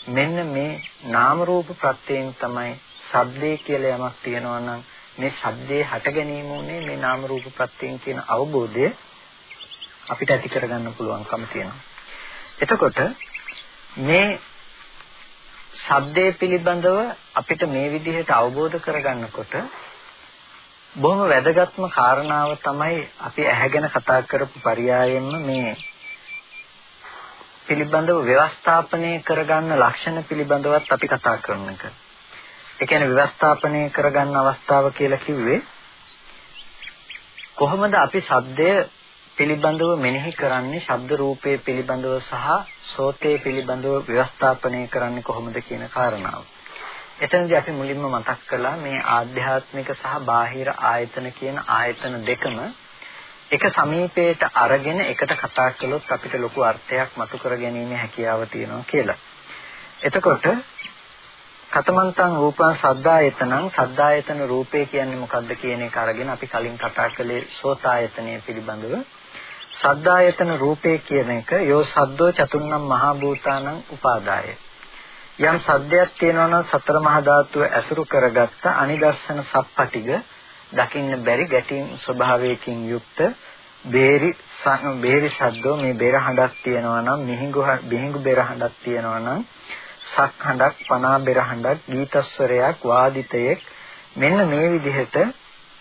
මෙන්න මේ නාම රූප ප්‍රත්‍යයෙන් තමයි ශබ්දේ කියලා යමක් තියෙනවා නම් මේ ශබ්දයේ හට ගැනීම උනේ මේ නාම රූප ප්‍රත්‍යයෙන් කියන අවබෝධය අපිට ඇති කරගන්න පුළුවන්කම තියෙනවා. එතකොට මේ ශබ්දයේ පිළිබඳව අපිට මේ විදිහට අවබෝධ කරගන්නකොට බොහොම වැදගත්ම කාරණාව තමයි අපි ඇහැගෙන කතා කරපු පරයයෙන්ම මේ පිළිබඳව ව්‍යවස්ථාපනය කරගන්න ලක්ෂණ පිළිබඳවත් අපි කතා කරන එක. ඒ කියන්නේ ව්‍යවස්ථාපනය කරගන්න අවස්ථාව කියලා කිව්වේ කොහොමද අපි ශබ්දය පිළිබඳව මෙනෙහි කරන්නේ ශබ්ද රූපයේ පිළිබඳව සහ සෝතේ පිළිබඳව ව්‍යවස්ථාපනය කරන්නේ කොහොමද කියන කාරණාව. එතනදී අපි මුලින්ම මතක් කළා මේ ආධ්‍යාත්මික සහ බාහිර ආයතන කියන ආයතන දෙකම එක සමීපයට අරගෙන එකට කතා කළොත් අපිට ලොකු අර්ථයක් මතු කර ගැනීම හැකියාව තියෙනවා කියලා. එතකොට කතමන්තං රූපං සද්දායතනං. සද්දායතන රූපේ කියන්නේ මොකද්ද කියන එක අරගෙන අපි කලින් කතා කළේ සෝතායතනය පිළිබඳව. සද්දායතන රූපේ කියන එක යෝ සද්දෝ චතුන්නම් මහා භූතානං උපාදාය. යම් සද්දයක් තියෙනවා නම් සතර මහා ධාතුව ඇසුරු කරගත්ත අනිදස්සන සප්පටිග දකින්න බැරි ගැටීම් ස්වභාවයකින් යුක්ත බේරි බේරි ශබ්දෝ මේ බෙර හඬක් තියෙනවා නම් මිහිඟු මිහිඟු බෙර හඬක් තියෙනවා නම් සක්හඬක් පනා බෙරහඬක් ගීතස්වරයක් වාදිතයෙක්. මෙන්න මේ විදිහට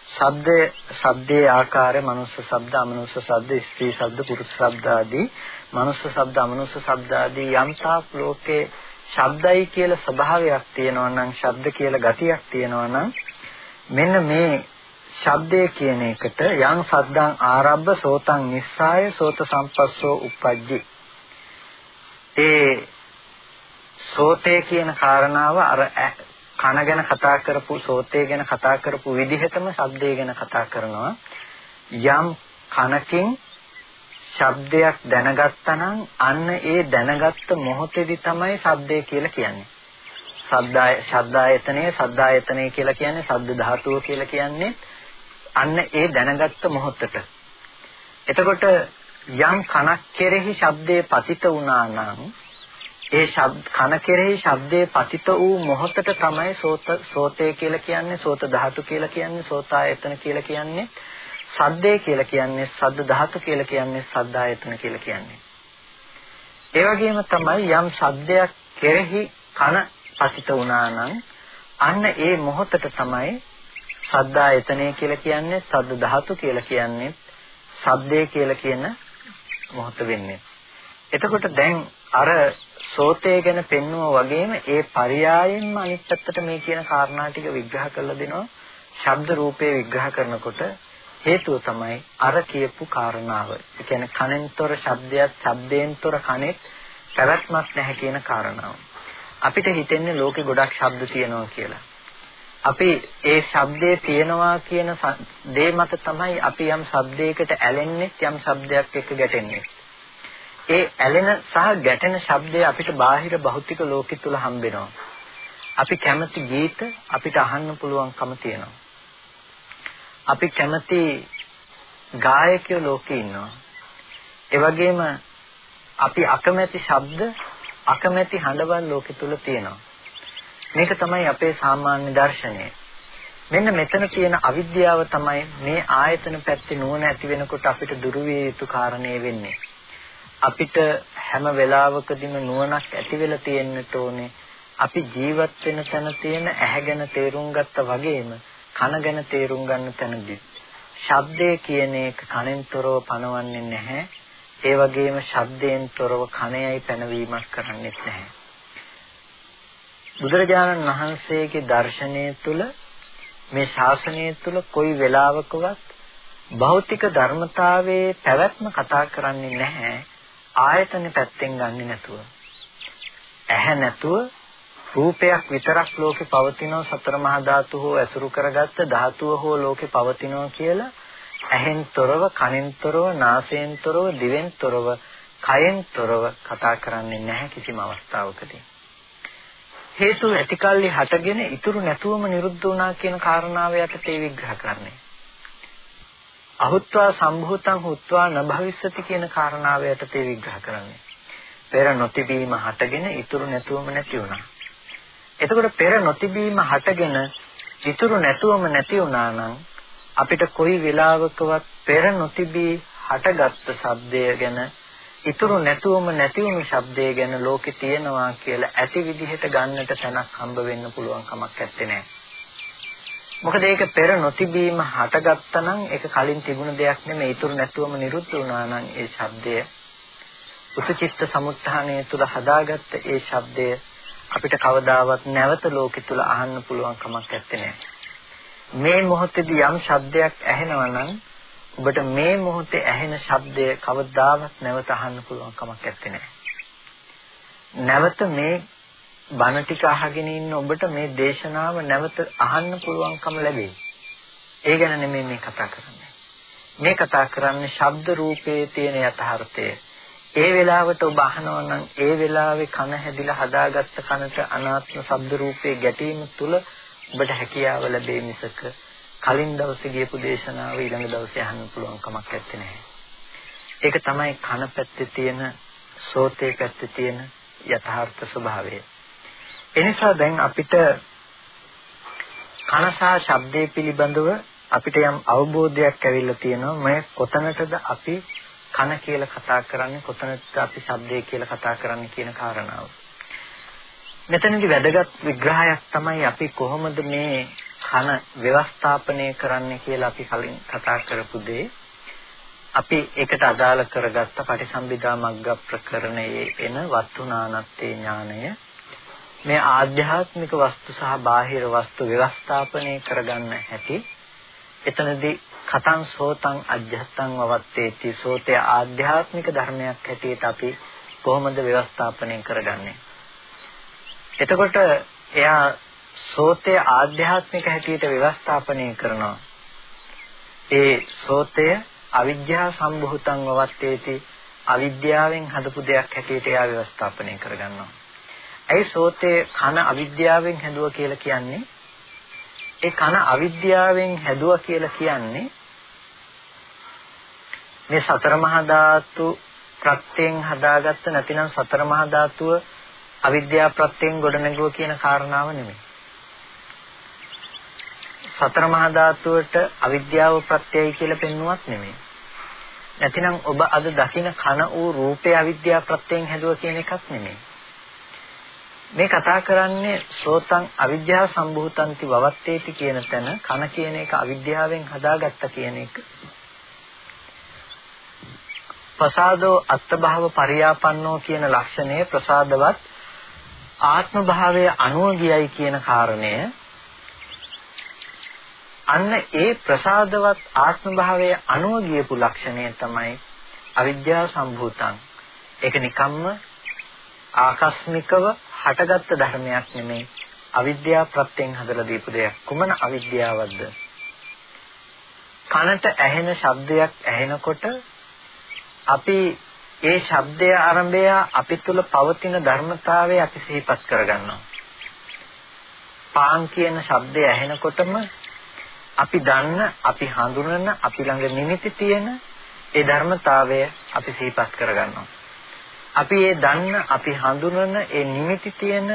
ශබ්ද ශබ්දයේ ආකාරය මනුස්ස ශබ්ද අමනුස්ස ශබ්ද ස්ත්‍රී ශබ්ද පුරුෂ ශබ්ද ආදී. මනුස්ස ශබ්ද අමනුස්ස ශබ්ද ආදී යම්තාක් ලෝකේ ශබ්දයි කියලා ස්වභාවයක් තියෙනවා නම් ශබ්ද කියලා ගතියක් තියෙනවා නම් මෙන්න මේ ශබ්දය කියන එකට යම් සද්දං ආරබ්බ සෝතං නිස්සාය සෝත සම්පස්සෝ uppajji ඒ සෝතේ කියන කාරණාව අර කන ගැන කතා කරපු සෝතේ ගැන කතා කරපු විදිහටම ශබ්දය ගැන කතා කරනවා යම් කනකින් ශබ්දයක් දැනගත්තනම් අන්න ඒ දැනගත්ත මොහොතේදී තමයි ශබ්දය කියලා කියන්නේ. ශබ්දාය ශබ්දායතනයේ ශබ්දායතනය කියලා කියන්නේ ශබ්ද ධාතුව කියලා කියන්නේ අන්න ඒ දැනගත්ත මොහොතට. එතකොට යම් කනක් කෙරෙහි ශබ්දේ පතිත වුණා නම් ඒ ශබ්ද කන කෙරෙහි ශබ්දේ පතිත වූ මොහොතට තමයි සෝත සෝතේ කියලා කියන්නේ සෝත ධාතු කියලා කියන්නේ සෝතායතන කියලා කියන්නේ සද්දේ කියලා කියන්නේ සද්ද ධාතු කියලා කියන්නේ සද්දායතන කියලා කියන්නේ ඒ වගේම තමයි යම් ශබ්දයක් කෙරෙහි කන පතිත වුණා නම් අන්න ඒ මොහොතට තමයි සද්දායතනය කියලා කියන්නේ සද්ද ධාතු කියලා කියන්නේ සද්දේ කියලා කියන මොහොත වෙන්නේ. එතකොට දැන් අර සෝතය ගැන පෙන්වුවා වගේම ඒ පරයයෙන්ම අනිත් පැත්තට මේ කියන කාරණා ටික විග්‍රහ කරලා දෙනවා. ශබ්ද රූපේ විග්‍රහ කරනකොට හේතුව තමයි අර කියපු කාරණාව. ඒ කියන්නේ කනෙන්තර ශබ්දයක්, ශබ්දයෙන්තර කනෙත් පැවැත්මක් නැහැ කියන කාරණාව. අපිට හිතෙන්නේ ලෝකේ ගොඩක් ශබ්ද තියෙනවා කියලා. අපි ඒ ශබ්දයේ තියෙනවා කියන දේ මත තමයි අපි යම් ශබ්දයකට ඇලෙන්නේ යම් ශබ්දයක් එක්ක ගැටෙන්නේ. ඒ ඇලෙන සහ ගැටෙන ශබ්දය අපිට බාහිර භෞතික ලෝකෙ තුල හම්බෙනවා. අපි කැමති ගීත අපිට අහන්න පුළුවන්කම තියෙනවා. අපි කැමති ගායකයෝ ලෝකේ ඉන්නවා. ඒ වගේම අපි අකමැති ශබ්ද අකමැති හඬවල් ලෝකෙ තුල තියෙනවා. මේක තමයි අපේ සාමාන්‍ය දර්ශනය. මෙන්න මෙතන තියෙන අවිද්‍යාව තමයි මේ ආයතන පැත්තේ නුවණ ඇති වෙනකොට අපිට දුරු විය යුතු කාරණේ වෙන්නේ. අපිට හැම වෙලාවකදීම නුවණක් ඇති වෙලා තියෙන්නට ඕනේ. අපි ජීවත් වෙන තැන තියෙන ඇහැගෙන තේරුම් ගත්තා වගේම කන ගැන තේරුම් ගන්න තැනදී ශබ්දය කියන එක කනෙන් තොරව පනවන්නේ නැහැ. ඒ වගේම ශබ්දයෙන් තොරව කණයයි පැනවීමක් කරන්නේත් නැහැ. බුදුරජාණන් වහන්සේගේ දර්ශනය තුළ මේ ශාසනය තුළ කොයි වෙලාවකවත් භෞතික ධර්මතාවයේ පැවැත්ම කතා කරන්නේ නැහැ ආයතන පැත්තෙන් ගන්නෙ නැතුව. ඇහැ නැතුව රූපයක් විතරක් ලෝකේ පවතිනව සතර මහා ධාතු හෝ ඇසුරු කරගත්ත ධාතුව හෝ ලෝකේ පවතිනවා කියලා ඇහෙන් තොරව කනෙන් තොරව නාසයෙන් තොරව දිවෙන් තොරව කයෙන් තොරව කතා කරන්නේ නැහැ කිසිම අවස්ථාවකදී. හේතු ඇතිකල්ලි හටගෙන ඉතුරු නැතුවම නිරුද්ධ වුණා කියන කාරණාව යටතේ විග්‍රහ කරන්නේ. අහුත්වා සම්භූතං හුත්වා නභවිස්සති කියන කාරණාව යටතේ විග්‍රහ කරන්නේ. පෙර නොතිබීම හටගෙන ඉතුරු නැතුවම නැති වුණා. එතකොට පෙර නොතිබීම හටගෙන ඉතුරු නැතුවම නැති වුණා නම් අපිට කොයි වෙලාවකවත් පෙර නොතිබී හටගත්තු ශබ්දය ගැන ඉතුරු නැතුවම නැති වුණු ශබ්දය ගැන ලෝකේ තියෙනවා කියලා ඇති විදිහට ගන්නට තැනක් හම්බ වෙන්න පුළුවන් කමක් නැත්තේ නෑ. මොකද ඒක පෙර නොතිබීම හටගත්තා නම් ඒක කලින් තිබුණ දෙයක් නෙමෙයි. ඉතුරු නැතුවම නිරුද්ධ වුණා නම් ඒ ශබ්දය උසචිත්ත සමුත්ථානය තුල හදාගත්ත ඒ ශබ්දය අපිට කවදාවත් නැවත ලෝකෙ තුල අහන්න පුළුවන් කමක් නැත්තේ මේ මොහොතේදී යම් ශබ්දයක් ඇහෙනවා නම් ඔබට මේ මොහොතේ ඇහෙන ශබ්දය කවදාවත් නැවත අහන්න පුළුවන් කමක් නැත්තේ නැවත මේ බණ ටික අහගෙන ඉන්න ඔබට මේ දේශනාව නැවත අහන්න පුළුවන්කම ලැබෙයි. ඒ ගැන නෙමෙයි මේ කතා කරන්නේ. මේ කතා කරන්නේ ශබ්ද රූපයේ තියෙන යථාර්ථය. ඒ වෙලාවට ඔබ අහනවා නම් ඒ වෙලාවේ කන හැදිලා හදාගත්ත කනට අනාත්ම ශබ්ද රූපයේ ගැටීම තුල ඔබට හැකියාව ලැබෙයි මිසක කලින් දවසේ ගියපු දේශනාව ඊළඟ දවසේ අහන්න පුළුවන් කමක් නැත්තේ. ඒක තමයි කන පැත්තේ තියෙන සෝතේ පැත්තේ තියෙන යථාර්ථ ස්වභාවය. එනිසා දැන් අපිට කන සහ ශබ්දයේ පිළිබඳව අපිට යම් අවබෝධයක් ඇවිල්ලා තියෙනවා මේ කොතනටද අපි කන කියලා කතා කරන්නේ කොතනටද අපි ශබ්දය කියලා කතා කරන්නේ කියන කාරණාව. මෙතනදී වැදගත් විග්‍රහයක් තමයි අපි කොහොමද මේ කන ව්‍යවස්ථාපනය කරන්නේ කියලා අපි කලින් කතා කරපු දේ. අපි ඒකට අදාළ කරගත්ත පටිසම්භිදා මග්ග ප්‍රකරණයේ එන වස්තුනානත්තේ ඥානය මේ ආධ්‍යාත්මික වස්තු සහ බාහිර වස්තු ව්‍යවස්ථාපනය කරගන්න හැටි. එතනදී කතං සෝතං අජ්ජත්තං වවත්තේති. සෝතය ආධ්‍යාත්මික ධර්මයක් හැටියට අපි කොහොමද ව්‍යවස්ථාපනය කරගන්නේ? එතකොට එයා සෝතය ආධ්‍යාත්මික හැටියට ව්‍යවස්ථාපනය කරනවා. ඒ සෝතය අවිද්‍යා සම්භූතං වවත්තේති. අවිද්‍යාවෙන් හදපු දෙයක් හැටියට එයා ව්‍යවස්ථාපනය කරගන්නවා. ඇයි සෝතේ කන අවිද්‍යාවෙන් හැදුවා කියලා කියන්නේ? ඒ කන අවිද්‍යාවෙන් හැදුවා කියලා කියන්නේ මේ සතර මහා ධාතු ප්‍රත්‍යයෙන් හදාගත්ත නැතිනම් සතර මහා ධාතුව අවිද්‍යාව ප්‍රත්‍යයෙන් ගොඩනැගුවා කියන කාරණාව නෙමෙයි. සතර මහා ධාතුවට අවිද්‍යාව ප්‍රත්‍යයයි කියලා පෙන්නුවත් නෙමෙයි. නැතිනම් ඔබ අද දකින කන වූ රූපේ අවිද්‍යාව ප්‍රත්‍යයෙන් හැදුවා කියන එකක් නෙමෙයි. මේ කතා කරන්නේ සෝතං අවිද්‍යාව සම්භූතන්ති වවත්තේති කියන තැන කන කියන එක අවිද්‍යාවෙන් හදාගත්ත කියන එක. ප්‍රසාදෝ අත්භව පරියාපන්නෝ කියන ලක්ෂණය ප්‍රසාදවත් ආත්ම භාවයේ අනුව ගියයි කියන කාරණය අන්න ඒ ප්‍රසාදවත් ආත්ම භාවයේ අනුව ගියපු ලක්ෂණය තමයි අවිද්‍යාව සම්භූතං. ඒක නිකම්ම ආකස්මිකව හටගත්ත ධර්මයක් නෙමෙයි අවිද්‍යාව ප්‍රත්‍යයෙන් හදලා දීපු දෙයක්. කුමන අවිද්‍යාවක්ද? කනට ඇහෙන ශබ්දයක් ඇහෙනකොට අපි ඒ ශබ්දය ආරම්භය අපි තුල පවතින ධර්මතාවය අපි සිහිපත් කරගන්නවා. පාන් කියන ශබ්දය ඇහෙනකොටම අපි දන්න, අපි හඳුනන, අපි ළඟ නිමිති තියෙන ඒ ධර්මතාවය අපි සිහිපත් කරගන්නවා. අපි ඒ දන්න අපි හඳුනන ඒ නිමිති තියෙන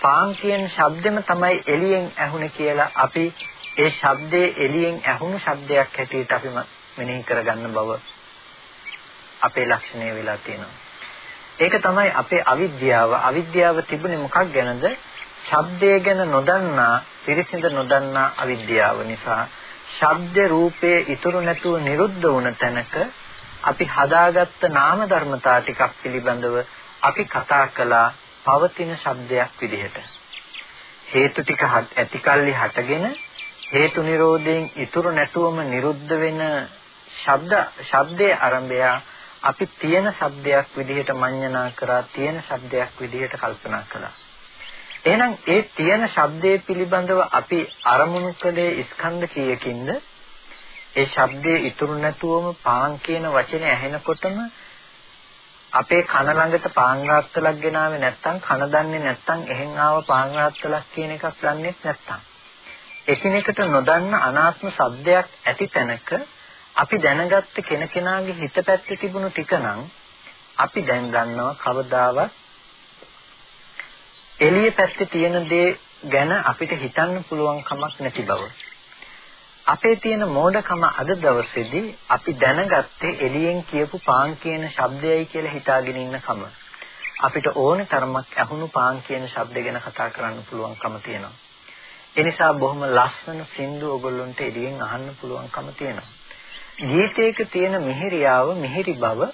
පාන් කියන ශබ්දෙම තමයි එළියෙන් ඇහුනේ කියලා අපි ඒ ශබ්දයේ එළියෙන් ඇහුණු ශබ්දයක් හැටියට අපි මෙනෙහි කරගන්න බව අපේ ලක්ෂණය වෙලා තියෙනවා. ඒක තමයි අපේ අවිද්‍යාව. අවිද්‍යාව තිබුණේ මොකක් ගැනද? ශබ්දය ගැන නොදන්නා, පිරිසිඳ නොදන්නා අවිද්‍යාව නිසා ශබ්ද රූපයේ ඉතුරු නැතුව නිරුද්ධ වුණ තැනක අපි හදාගත්ත නාම ධර්මතා ටිකක් පිළිබඳව අපි කතා කළා පවතින ශබ්දයක් විදිහට. හේතු ටික ඇතිකල්ලි හටගෙන හේතු නිරෝධයෙන් ඉතුරු නැතුවම නිරුද්ධ වෙන ශබ්ද ශබ්දයේ ආරම්භය අපි තියෙන ශබ්දයක් විදිහට මඤ්ඤණා කරා තියෙන ශබ්දයක් විදිහට කල්පනා කළා. එහෙනම් ඒ තියෙන ශබ්දයේ පිළිබඳව අපි අරමුණු කළේ ස්කන්ධ කීයකින්ද? ඒ ශබ්දයේ ඉතුරු නැතුවම පාන් කියන වචනේ ඇහෙනකොටම අපේ කන ළඟට පාන් රාත්තලක් ගෙනාවේ නැත්තම් කන දන්නේ නැත්තම් එහෙන් ආව පාන් රාත්තලක් කියන එකක් දන්නේ නැත්තම් එකිනෙකට නොදන්න අනාත්ම සද්දයක් ඇති තැනක අපි දැනගත්ත කෙනකෙනාගේ හිත පැත්තේ තිබුණු ටික නම් අපි දැන් දන්නවා කවදාවත් එළිය පැත්තේ තියෙන දේ ගැන අපිට හිතන්න පුළුවන් කමක් නැති බව. අපේ තියෙන මෝඩකම අද දවසේදී අපි දැනගත්තේ එළියෙන් කියපු පාන් කියන શબ્දයයි කියලා හිතාගෙන ඉන්න කම. අපිට ඕන තරමක් ඇහුණු පාන් කියන શબ્ද ගැන කතා කරන්න පුළුවන්කම තියෙනවා. ඒ නිසා බොහොම ලස්සන සින්දු ඔයගොල්ලන්ට එළියෙන් අහන්න පුළුවන්කම තියෙනවා. ගීතයක තියෙන මිහිරියාව මිහිරි බව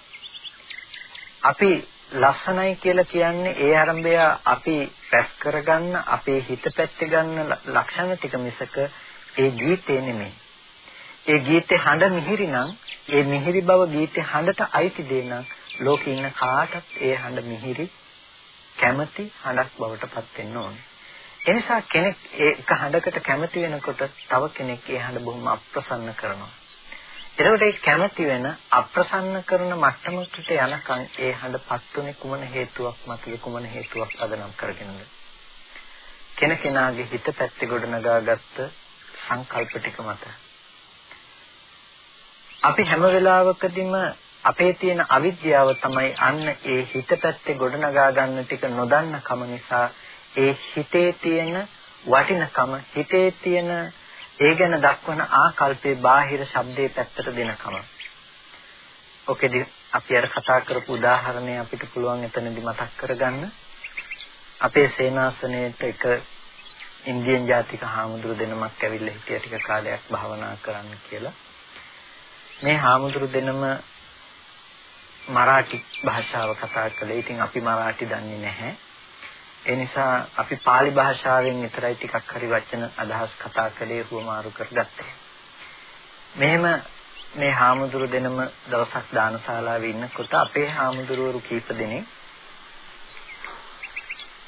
අපි ලස්සනයි කියලා කියන්නේ ඒ ආරම්භය අපි පැස් කරගන්න අපේ හිත පැත්තේ ගන්න ලක්ෂණ ටික මිසක ඒ ගීතේ නෙමෙයි. ඒ ගීතේ හඬ මිහිරි නම් ඒ මිහිරි බව ගීතේ හඬට අයිති දේ නම් ලෝකේ ඉන්න කාටත් ඒ හඬ මිහිරි කැමති හඬක් බවට පත් වෙන්න ඕනේ. එනිසා කෙනෙක් ඒක හඬකට කැමති වෙනකොට තව කෙනෙක් ඒ හඬ බොහොම අප්‍රසන්න කරනවා. එතකොට ඒ කැමති වෙන අප්‍රසන්න කරන මට්ටමකට යනකම් ඒ හඬ පත්තුනේ කුමන හේතුවක් මතය කුමන හේතුවක් අදනම් කරගෙනද? කෙනකෙනාගේ හිත පැත්තේ ගොඩනගාගත්ත සංකල්ප ටික මත අපි හැම වෙලාවකදීම අපේ තියෙන අවිද්‍යාව තමයි අන්න ඒ හිත පැත්තේ ගොඩනගා ගන්න ටික නොදන්න කම නිසා ඒ හිතේ තියෙන වටිනකම හිතේ තියෙන ඒ ගැන දක්වන ආකල්පේ බාහිර ශබ්දේ පැත්තට දෙනකම. ඔකෙදි අපි අර කතා කරපු උදාහරණය අපිට පුළුවන් එතනදි මතක් කරගන්න. අපේ සේනාසනයේට එක ඉන්දියන් ජාතික හාමුදුරු දෙනමක් ඇවිල්ලා හිටිය ටික කාලයක් භාවනා කරන්න කියලා. මේ හාමුදුරු දෙනම මරාಠි භාෂාව කතා කළේ. ඉතින් අපි මරාಠි දන්නේ නැහැ. ඒ නිසා අපි pāli භාෂාවෙන් විතරයි ටිකක් හරි වචන අදහස් කතා කළේ හුවමාරු කරගත්තේ. මෙහෙම මේ හාමුදුරු දෙනම දවසක් දානශාලාවේ ඉන්නකොට අපේ හාමුදුරුවරු කීප දෙනෙක්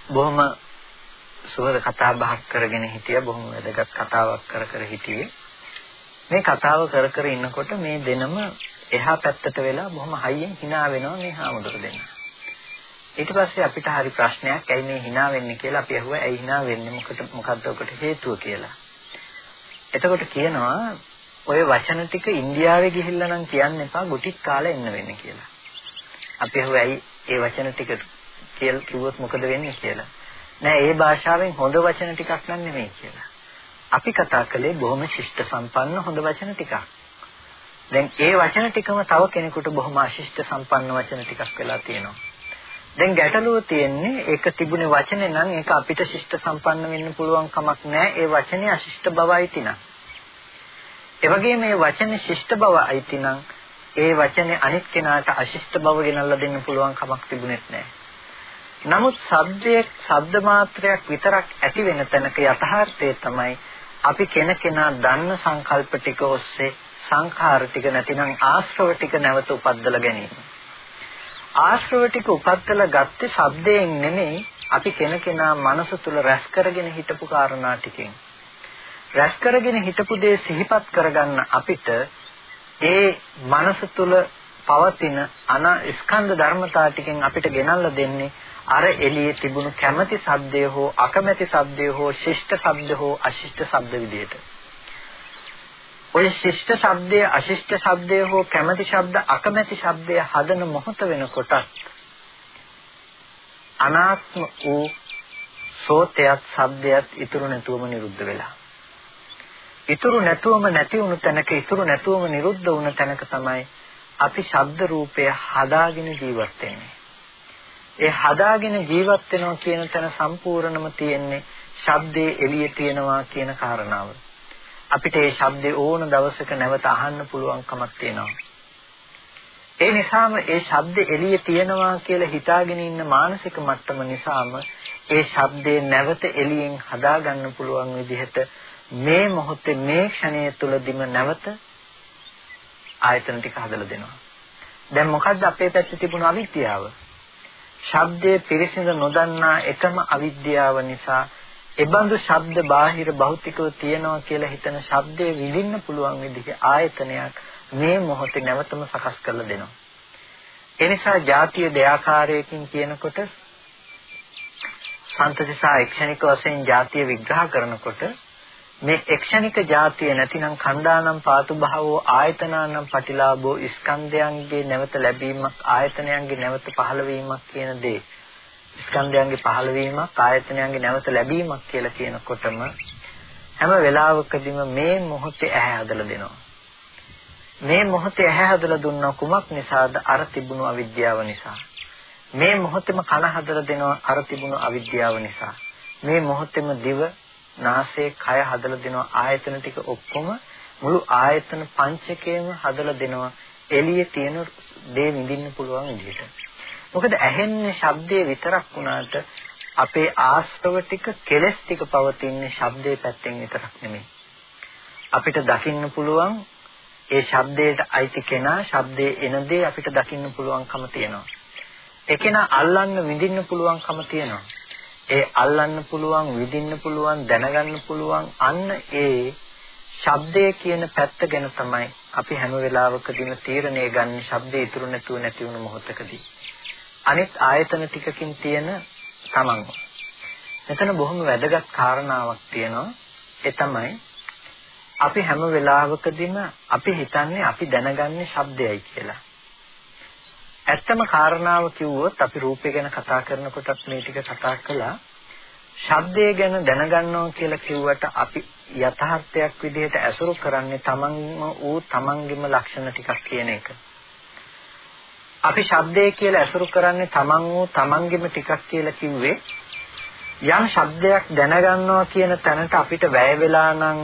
බොහොම සුවද කතා බහක් කරගෙන හිටියා බොහොම වැදගත් කතාවක් කර කර හිටියේ මේ කතාව කර කර ඉන්නකොට මේ දෙනම එහා පැත්තට වෙලා බොහොම හයියෙන් hina වෙනවා මේ හාමුදුරු දෙන්න. ඊට පස්සේ අපිට හරි ප්‍රශ්නයක් ඇයි මේ hina වෙන්නේ කියලා අපි අහුවා ඇයි hina වෙන්නේ මොකද මොකද්ද ඔකට හේතුව කියලා. එතකොට කියනවා ඔය වචන ටික ඉන්දියාවේ ගිහිල්ලා නම් කියන්න එපා ගුටිත් කාලා එන්න වෙන්නේ කියලා. අපි අහුවා ඇයි ඒ වචන ටික කියලා කිව්වොත් මොකද වෙන්නේ කියලා. නෑ ඒ භාෂාවෙන් හොඳ වචන ටිකක් නම් නෙමෙයි කියලා. අපි කතා කළේ බොහොම ශිෂ්ට සම්පන්න හොඳ වචන ටිකක්. දැන් ඒ වචන ටිකම තව කෙනෙකුට බොහොම අශිෂ්ට සම්පන්න වචන ටිකක් වෙලා තියෙනවා. දැන් ගැටලුව තියෙන්නේ ඒක තිබුණේ වචනේ නම් ඒක අපිට ශිෂ්ට සම්පන්න වෙන්න පුළුවන් කමක් නැහැ. ඒ වචනේ අශිෂ්ට බවයි තිනා. ඒ වගේම මේ වචනේ ශිෂ්ට බව අයිති නම් ඒ වචනේ අනිත් කෙනාට අශිෂ්ට බව ගෙනල්ලා දෙන්න පුළුවන් කමක් තිබුණෙත් නැහැ. නමුත් සබ්දයේ ශබ්ද මාත්‍රයක් විතරක් ඇති වෙන තැනක යථාර්ථය තමයි අපි කෙනකෙනා දන්න සංකල්ප ටික ඔස්සේ සංඛාර ටික නැතිනම් ආශ්‍රව ටික නැවත උපද්දලා ගැනීම. ආශ්‍රව ටික උපද්දලා ගත්තේ ශබ්දයෙන් නෙමෙයි අපි කෙනකෙනා මනස තුල රැස් කරගෙන හිටපු කාරණා ටිකෙන්. රැස් කරගෙන හිටපු දේ සිහිපත් කරගන්න අපිට ඒ මනස තුල පවතින අන ස්කන්ධ ධර්මතා ටිකෙන් අපිට ගෙනල්ලා දෙන්නේ අර එළියේ තිබුණු කැමැති ශබ්දය හෝ අකමැති ශබ්දය හෝ ශිෂ්ට ශබ්ද හෝ අශිෂ්ට ශබ්ද විදියට. ඔය ශිෂ්ට ශබ්දය අශිෂ්ට ශබ්දය හෝ කැමැති ශබ්ද අකමැති ශබ්දය හදන මොහොත වෙනකොට අනාත්ම වූ සෝතයත් ශබ්දයත් ඉතුරු නැතුවම නිරුද්ධ වෙලා. ඉතුරු නැතුවම නැති වුණු තැනක ඉතුරු නැතුවම නිරුද්ධ වුණ තැනක තමයි අපි ශබ්ද රූපය හදාගෙන ජීවත් වෙන්නේ. ඒ හදාගෙන ජීවත් වෙනවා කියන තැන සම්පූර්ණම තියෙන්නේ ශබ්දයේ එළියේ තියෙනවා කියන කාරණාව. අපිට ඒ ශබ්දේ ඕන දවසක නැවත අහන්න පුළුවන්කමක් තියෙනවා. ඒ නිසාම ඒ ශබ්ද එළියේ තියෙනවා කියලා හිතාගෙන ඉන්න මානසික මට්ටම නිසාම ඒ ශබ්දේ නැවත එළියෙන් හදාගන්න පුළුවන් විදිහට මේ මොහොතේ මේ ක්ෂණය තුලදීම නැවත ආයතන ටික හදලා දෙනවා. දැන් මොකද්ද අපේ පැත්තේ තිබුණු අවිද්‍යාව? ශබ්දයේ පිරිසිඳ නොදන්නා එකම අවිද්‍යාව නිසා එබඳු ශබ්ද බාහිර භෞතිකව තියනවා කියලා හිතන ශබ්දයේ විඳින්න පුළුවන් විදිහේ ආයතනයක් මේ මොහොතේ නැවතම සකස් කරලා දෙනවා. ඒ නිසා ಜಾතිය දෙආකාරයකින් කියනකොට සන්තතිසා එක්ෂණික වශයෙන් ಜಾතිය විග්‍රහ කරනකොට මේ එක්ෂණික જાතිය නැතිනම් කණ්ඩානම් පාතු භාවෝ ආයතනානම් පටිලාභෝ ස්කන්ධයන්ගේ නැවත ලැබීමක් ආයතනයන්ගේ නැවත පහළවීමක් කියන දේ. ස්කන්ධයන්ගේ පහළවීමක් ආයතනයන්ගේ නැවත ලැබීමක් කියලා කියනකොටම හැම වෙලාවකදීම මේ මොහොතේ ඇහැ හදලා දෙනවා. මේ මොහොතේ ඇහැ හදලා දුන්නා කුමක් නිසාද? අර තිබුණු අවිද්‍යාව නිසා. මේ මොහොතේම කන හදලා දෙනවා අර තිබුණු අවිද්‍යාව නිසා. මේ මොහොතේම දිව නාසය කය හදලා දෙනවා ආයතන ටික ඔක්කොම මුළු ආයතන පංචකයම හදලා දෙනවා එළියේ තියෙන දේ විඳින්න පුළුවන් විදිහට. මොකද ඇහෙන්නේ ශබ්දයේ විතරක් වුණාට අපේ ආශ්‍රව ටික කෙලස් ටික පවතින්නේ ශබ්දයේ පැත්තෙන් විතරක් නෙමෙයි. අපිට දකින්න පුළුවන් ඒ ශබ්දයට අයිති කෙනා ශබ්දයේ එන දේ අපිට දකින්න පුළුවන්කම තියෙනවා. ඒකේන අල්ලන්න විඳින්න පුළුවන්කම තියෙනවා. ඒ අල්ලන්න පුළුවන් විඳින්න පුළුවන් දැනගන්න පුළුවන් අන්න ඒ ශබ්දය කියන පැත්ත ගැන තමයි අපි හැම වෙලාවකදීම තීරණය ගන්න ශබ්දේ ඉතුරු නැතුව නැති වුණු මොහොතකදී. අනිත් ආයතන ටිකකින් තියෙන තමන්ව. මෙතන බොහොම වැදගත් කාරණාවක් තියෙනවා. ඒ තමයි අපි හැම වෙලාවකදීම අපි හිතන්නේ අපි දැනගන්නේ ශබ්දයයි කියලා. ඇත්තම කාරණාව කිව්වොත් අපි රූපය ගැන කතා කරනකොටත් මේ ටික කතා කළා. ශබ්දය ගැන දැනගන්නවා කියලා කිව්වට අපි යථාර්ථයක් විදිහට ඇසුරු කරන්නේ තමන්ම වූ තමන්ගේම ලක්ෂණ ටිකක් කියන එක. අපි ශබ්දය කියලා ඇසුරු කරන්නේ තමන් වූ තමන්ගේම ටිකක් කියලා කිව්වේ යම් ශබ්දයක් දැනගන්නවා කියන තැනට අපිට වැය වෙලා නම්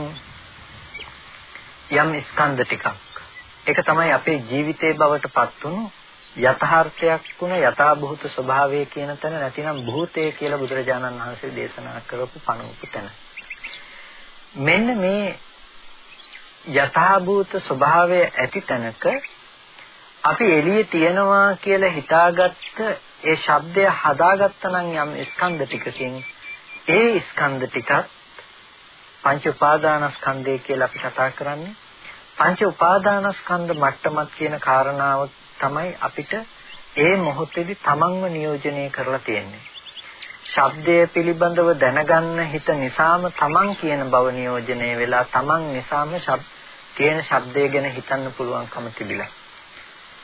යම් ස්කන්ධ ටිකක් ඒක තමයි අපේ ජීවිතයේ බවට පත් වුණු යථාර්ථයක් වුණ යථාභූත ස්වභාවය කියන තැන නැතිනම් භූතය කියලා බුදුරජාණන් වහන්සේ දේශනා කරපු පණුපු තැන. මෙන්න මේ යථාභූත ස්වභාවය ඇති තැනක අපි එළියේ තියනවා කියලා හිතාගත්ත ඒ ශබ්දය හදාගත්තා නම් යම් ස්කන්ධ ටිකකින් ඒ ස්කන්ධ ටිකත් පංච උපාදානස්කන්ධය කියලා අපි කතා කරන්නේ පංච උපාදානස්කන්ධ මට්ටමක් කියන කාරණාව තමයි අපිට ඒ මොහොතේදී තමන්ව නියෝජනය කරලා තියෙන්නේ. ශබ්දය පිළිබඳව දැනගන්න හිත නිසාම තමන් කියන බව නියෝජනය වෙලා තමන් නිසාම තියෙන ශබ්දය ගැන හිතන්න පුළුවන්කම තිබිලා.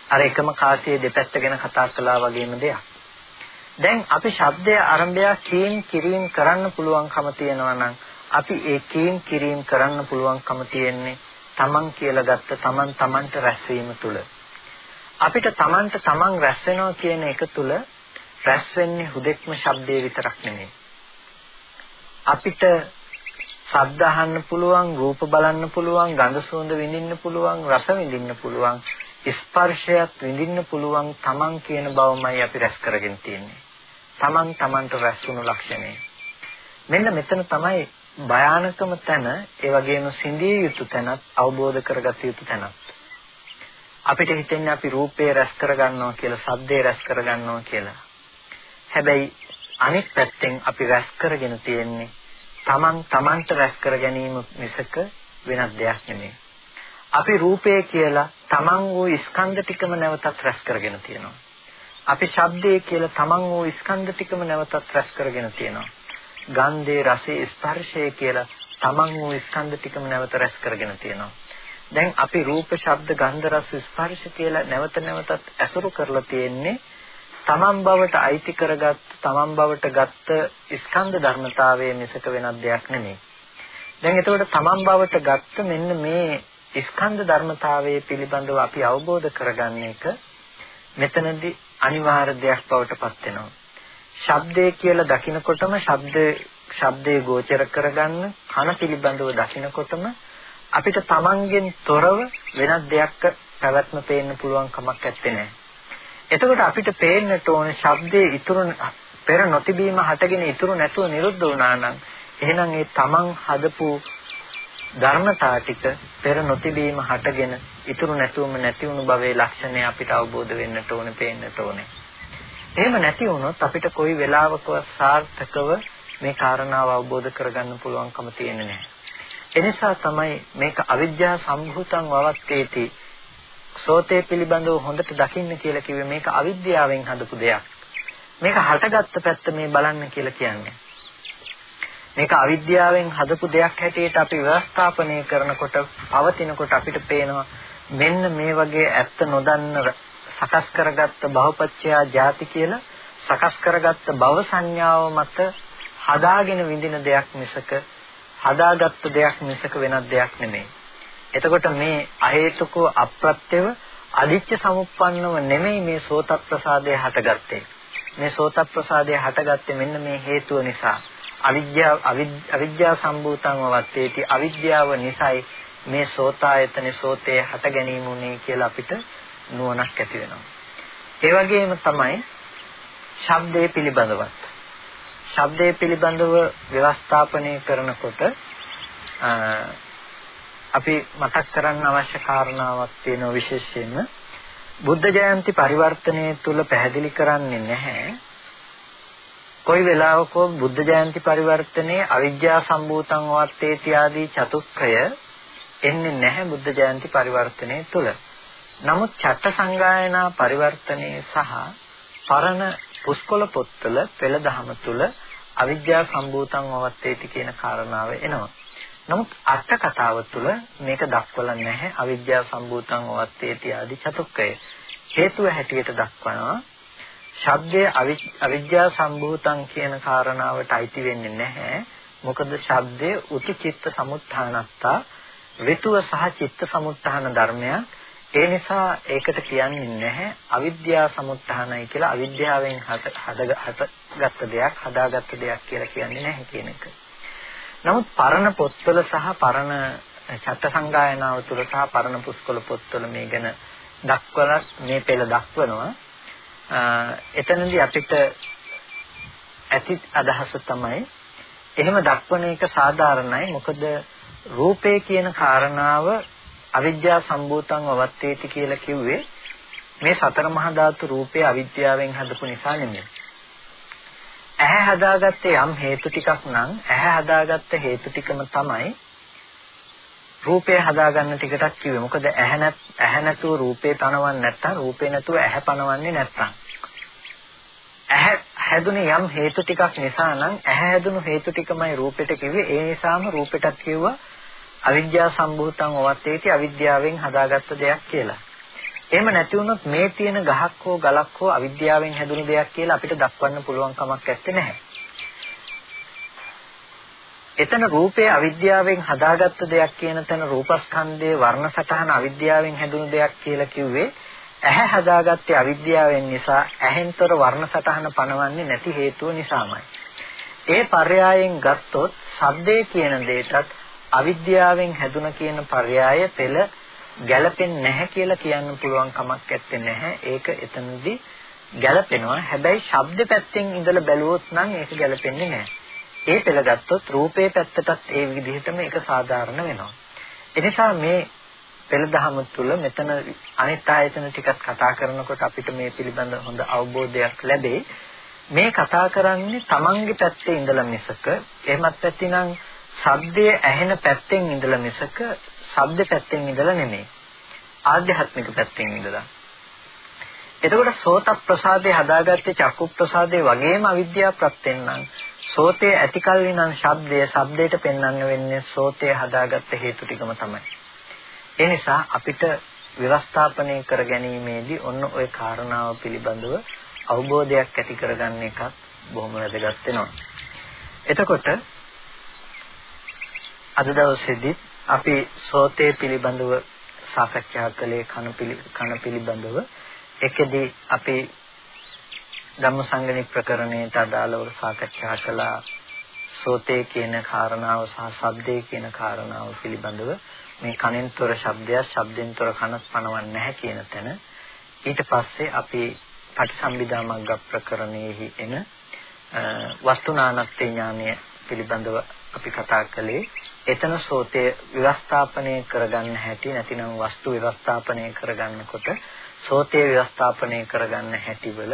අර එකම කාසියේ දෙපැත්ත ගැන කතා කළා වගේම දෙයක්. දැන් අපි ශබ්දයේ ආරම්භය කීම් කිරීම කරන්න පුළුවන්කම තියෙනවා නම් අපි ඒ කීම් කිරීම කරන්න පුළුවන්කම තියෙන්නේ තමන් කියලා ගත්ත තමන් තමන්ට රැස්වීම තුළ. අපිට තමන්ට තමන් රැස් වෙනවා කියන එක තුළ රැස් වෙන්නේ හුදෙක්ම ශබ්දේ විතරක් නෙමෙයි. අපිට ශබ්ද අහන්න පුළුවන්, රූප බලන්න පුළුවන්, ගඳ සුවඳ විඳින්න පුළුවන්, රස විඳින්න පුළුවන්, ස්පර්ශයත් විඳින්න පුළුවන් තමන් කියන බවමයි අපි රැස් කරගෙන තියෙන්නේ. තමන් තමන්ට රැස් වුණු ලක්ෂණය. මෙන්න මෙතන තමයි භයානකම තැන, ඒ වගේම සිඳිය යුතු තැනත් අවබෝධ කරගත යුතු තැනත්. අපිට හිතෙන්නේ අපි රූපේ රැස් කරගන්නවා කියලා, ශබ්දේ රැස් කරගන්නවා කියලා. හැබැයි අනෙක් පැත්තෙන් අපි රැස් කරගෙන තියෙන්නේ තමන් තමන්ට රැස් කර ගැනීම මිසක වෙනත් දෙයක් නෙමෙයි. අපි රූපය කියලා තමන් වූ ස්කන්ධ ටිකම නැවතත් රැස් කරගෙන තියෙනවා. අපි ශබ්දය කියලා තමන් වූ ස්කන්ධ ටිකම නැවතත් රැස් කරගෙන තියෙනවා. ගන්ධේ රසේ ස්පර්ශය කියලා තමන් වූ ස්කන්ධ ටිකම නැවත රැස් කරගෙන තියෙනවා. දැන් අපි රූප ශබ්ද ගන්ධ රස ස්පර්ශ කියලා නැවත නැවතත් ඇසුරු කරලා තියෙන්නේ තමන් බවට අයිති කරගත් තමන් බවට ගත්ත ස්කන්ධ ධර්මතාවයේ මිසක වෙනත් දෙයක් නෙමෙයි. දැන් එතකොට තමන් බවට ගත්ත මෙන්න මේ ස්කන්ධ ධර්මතාවයේ පිළිබඳව අපි අවබෝධ කරගන්න එක මෙතනදී අනිවාර්ය දෙයක් බවට පත් වෙනවා. ශබ්දය කියලා දකිනකොටම ශබ්ද ශබ්දේ ගෝචර කරගන්න කන පිළිබඳව දකිනකොටම අපිට තමන්ගෙන් තොරව වෙනත් දෙයක් පැවැත්ම පේන්න පුළුවන් කමක් නැත්තේ. එතකොට අපිට පේන්නට ඕන ශබ්දයේ ඉතුරු පෙර නොතිබීම හටගෙන ඉතුරු නැතුව නිරුද්ධ වුණා නම් එහෙනම් ඒ තමන් හදපු ධර්මතා ටික පෙර නොතිබීම හටගෙන ඉතුරු නැතුවම නැති වුණු භවයේ ලක්ෂණය අපිට අවබෝධ වෙන්නට ඕනේ පේන්නට ඕනේ. එහෙම නැති වුණොත් අපිට කොයි වෙලාවකවත් සාර්ථකව මේ කාරණාව අවබෝධ කරගන්න පුළුවන්කම තියෙන්නේ නැහැ. එනිසා තමයි මේක අවිද්‍යා සම්භූතං වවත්තේති සෝතේ පිළිබඳව හොඳට දකින්න කියලා කිව්වේ මේක අවිද්‍යාවෙන් හදපු දෙයක්. මේක හටගත්ත පැත්ත මේ බලන්න කියලා කියන්නේ. මේක අවිද්‍යාවෙන් හදපු දෙයක් හැටියට අපි ව්‍යවස්ථාපනය කරනකොට පවතිනකොට අපිට පේනවා මෙන්න මේ වගේ ඇත්ත නොදන්න සකස් කරගත්ත භවපච්චයා ಜಾති කියලා සකස් කරගත්ත භව සංඥාව මත හදාගෙන විඳින දෙයක් මිසක හදාගත්ත දෙයක් මිසක වෙනත් දෙයක් නෙමෙයි. එතකොට මේ අහේතුකව අප්‍රත්‍යව අදිච්ච සමුප්පන්නව නෙමෙයි මේ සෝත ප්‍රසාදය හටගත්තේ. මේ සෝත ප්‍රසාදය හටගත්තේ මෙන්න මේ හේතුව නිසා. අවිද්‍යාව අවිද්‍යාව සම්භූතං වත්තේටි අවිද්‍යාව නිසායි මේ සෝතායතන සෝතේ හට ගැනීම උනේ කියලා අපිට නුවණක් ඇති වෙනවා. ඒ වගේම තමයි ශබ්දයේ පිළිබඳවත්. ශබ්දයේ පිළිබඳව ව්‍යවස්ථාපනය කරනකොට අපි මතක් කරන්න අවශ්‍ය කාරණාවක් තියෙනවා විශේෂයෙන්ම බුද්ධ ජයන්ති පරිවර්තනයේ තුල පැහැදිලි කරන්නේ නැහැ කොයි වෙලාවකෝ බුද්ධ ජයන්ති පරිවර්තනයේ අවිද්‍යා සම්භූතං වත්තේති ආදී චතුක්කය එන්නේ නැහැ බුද්ධ ජයන්ති පරිවර්තනයේ තුල. නමුත් චට්ට සංගායනා පරිවර්තනයේ සහ පරණ පුස්කොළ පොත්වල පෙළ දහම තුල අවිද්‍යා සම්භූතං වත්තේති කියන කාරණාව එනවා. නමුත් අට කතාව තුළ මේක දක්වලා නැහැ අවිද්‍යා සම්භූතං වත්තේති ආදී චතුක්කය. හේතුව හැටියට දක්වනවා ශබ්දයේ අවිද්‍යා සම්භූතං කියන කාරණාවට අයිති වෙන්නේ නැහැ. මොකද ශබ්දයේ උතු චිත්ත සමුත්ථානත්තා ඍතුව සහ චිත්ත සමුත්ථාන ධර්මයක්. ඒ නිසා ඒකට කියන්නේ නැහැ අවිද්‍යා සමුත්ථානයි කියලා අවිද්‍යාවෙන් හදගත්ත දෙයක් හදාගත්ත දෙයක් කියලා කියන්නේ නැහැ කියන එක. නමුත් පරණ පොත්වල සහ පරණ චත්ත සංගායනාව තුළ සහ පරණ පුස්කොළ පොත්වල මේ ගැන දක්වලා මේ පෙළ දක්වනවා. එතනදී අපිට ඇති අදහස තමයි එහෙම දක්වන එක සාධාරණයි. මොකද රූපේ කියන කාරණාව අවිද්‍යා සම්භූතං වවත්තේති කියලා කිව්වේ මේ සතර මහා ධාතු රූපේ අවිද්‍යාවෙන් හදපු නිසා නෙමෙයි. ඇහැ හදාගත්තේ යම් හේතු ටිකක් නම් ඇහැ හදාගත්ත හේතු ටිකම තමයි රූපය හදාගන්න ටිකටත් කිව්වේ. මොකද ඇහැ නැත් ඇහැ නැතුව රූපේ පනවන්නේ නැත්තම් රූපේ නැතුව ඇහැ පනවන්නේ නැත්තම්. ඇහැ හැදුනේ යම් හේතු ටිකක් නිසා නම් ඇහැ හැදුණු හේතු ටිකමයි රූපෙට කිව්වේ. ඒ නිසාම රූපෙටත් කිව්වා අවිද්‍යා සම්භූතං ඔවත්තේටි අවිද්‍යාවෙන් හදාගත්ත දෙයක් කියලා. එහෙම නැති වුණොත් මේ තියෙන ගහක් හෝ ගලක් හෝ අවිද්‍යාවෙන් හැදුණු දෙයක් කියලා අපිට දක්වන්න පුළුවන් කමක් නැත්තේ නැහැ. එතන රූපය අවිද්‍යාවෙන් හදාගත්ත දෙයක් කියන තැන රූපස්කන්ධයේ වර්ණ සටහන අවිද්‍යාවෙන් හැදුණු දෙයක් කියලා කිව්වේ ඇහැ හදාගත්තේ අවිද්‍යාවෙන් නිසා ඇහෙන්තර වර්ණ සටහන පනවන්නේ නැති හේතුව නිසාමයි. ඒ පర్యాయයෙන් ගත්තොත් ශබ්දය කියන දෙයටත් අවිද්‍යාවෙන් හැදුන කියන පర్యాయ පෙළ ගැළපෙන්නේ නැහැ කියලා කියන්න පුළුවන් කමක් නැත්තේ නැහැ. ඒක එතනදී ගැළපෙනවා. හැබැයි ශබ්ද පැත්තෙන් ඉඳලා බැලුවොත් නම් ඒක ගැළපෙන්නේ නැහැ. ඒ පෙළ ගත්තොත් රූපේ පැත්තටත් ඒ විදිහටම ඒක සාධාරණ වෙනවා. එනිසා මේ පෙළ දහම තුල මෙතන අනිත් ආයතන ටිකක් කතා කරනකොට අපිට මේ පිළිබඳ හොඳ අවබෝධයක් ලැබෙයි. මේ කතා කරන්නේ Tamange පැත්තේ ඉඳලා මිසක එහෙමත් නැතිනම් ශබ්දයේ ඇහෙන පැත්තෙන් ඉඳලා මිසක ශබ්ද පැත්තෙන් ඉඳලා නෙමෙයි. ආධ්‍යාත්මික පැත්තෙන් ඉඳලා. එතකොට සෝත ප්‍රසාදේ හදාගත්තේ චක්කු ප්‍රසාදේ වගේම අවිද්‍යාව ප්‍රත්‍යෙන් නම් සෝතේ ඇතිකල්ලි නම් ශබ්දය ශබ්දයට පෙන්වන්න වෙන්නේ සෝතේ හදාගත්ත හේතු ටිකම තමයි. ඒ නිසා අපිට ව්‍යවස්ථාපනය කර ගැනීමේදී ඔන්න ওই කාරණාව පිළිබඳව අවබෝධයක් ඇති කරගන්න එකත් බොහොම වැදගත් වෙනවා. එතකොට අද දවසේදී අපි සෝතේ පිළිබඳව සාකච්ඡා කළේ කන කන පිළිබඳව. එකදී අපි ධම්මසංගණි ප්‍රකරණයට අදාළව සාකච්ඡා කළා. සෝතේ කියන කාරණාව සහ ශබ්දේ කියන කාරණාව පිළිබඳව මේ කනෙන් තොර ශබ්දයක් ශබ්දෙන් තොර කනක් පනවන්නේ නැහැ කියන තැන. ඊට පස්සේ අපි පටිසම්භිදා මග්ග ප්‍රකරණයෙහි එන වස්තුනානත්ත්‍ය ඥානය පිළිබඳව අපි කතා කළේ එතන සෝතේ ව්‍යවස්ථාපනය කරගන්න හැටි නැතිනම් වස්තු ව්‍යවස්ථාපනය කරගන්නකොට සෝතේ ව්‍යවස්ථාපනය කරගන්න හැටි වල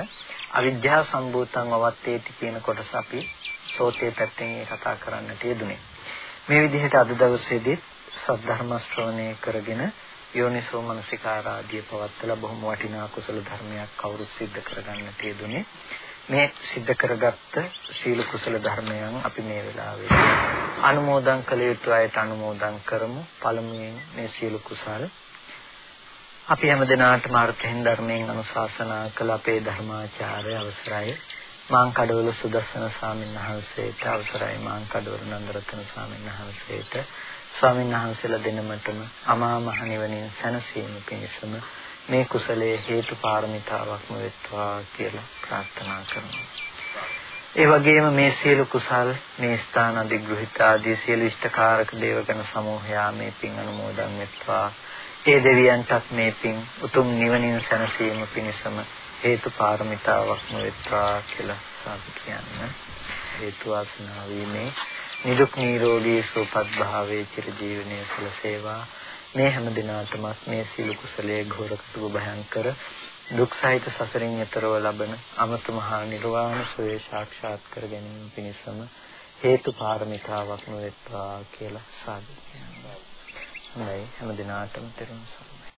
අවිද්‍යා සම්භූතං අවත්තේති කියන කොටස අපි සෝතේ පැත්තෙන් කතා කරන්නට යෙදුනේ. මේ විදිහට අද දවසේදී සද්ධර්ම ශ්‍රවණය කරගෙන යෝනිසෝ මනසිකාරාදී පවත්තලා බොහොම වටිනා කුසල ධර්මයක් කවුරු සිද්ධ කරගන්නට යෙදුනේ. මේ සිද්ධ කරගත්ත සීල කුසල ධර්මයන් අපි මේ වෙලාවේ අනුමෝදන් කළ යුතු අයට අනුමෝදන් කරමු. පළමුවෙන් මේ සීල කුසල. අපි හැමදෙනාටම අර්ථයෙන් ධර්මයෙන් අනුශාසනා කළ අපේ ධර්මාචාර්ය අවසරයි. මාං කඩවල සුදස්සන ස්වාමීන් වහන්සේට අවසරයි. මාං කඩවල නන්දරත්න ස්වාමීන් වහන්සේට. ස්වාමීන් වහන්සේලා දෙනමතම අමා මහ නිවනින් සැනසීම පිණිසම මේ කුසලයේ හේතු පාරමිතාවක්ම වෙත්වා කියලා ප්‍රාර්ථනා කරනවා. ඒ වගේම මේ සියලු කුසල් මේ ස්ථාන අධිග්‍රහිත ආදී සියලු ඉෂ්ඨකාරක දේවගණ සමූහයා මේ පින් අනුමෝදන් වෙත්වා. ඒ දෙවියන්ටත් මේ පින් උතුම් නිවනින් සැනසීම පිණිසම හේතු පාරමිතාවක්ම වෙත්වා කියලා සාදු කියන්න. හේතු වාසනා වීමේ නිදුක් නිරෝගී සුවපත් භාවයේ චිර ජීවනයේ සලසේවා මේ හැම දිනාටම මේ සීල කුසලයේ ඝෝරකතු භයංකර දුක් සහිත සසරින් එතරව ලබන අමත මහා නිර්වාණ සෝය සාක්ෂාත් කර ගැනීම පිණිසම හේතු පාරමිතාවක් නොවේත්වා කියලා සාදු කියනවා. හොඳයි හැම දිනාටම තෙරුවන් සරණයි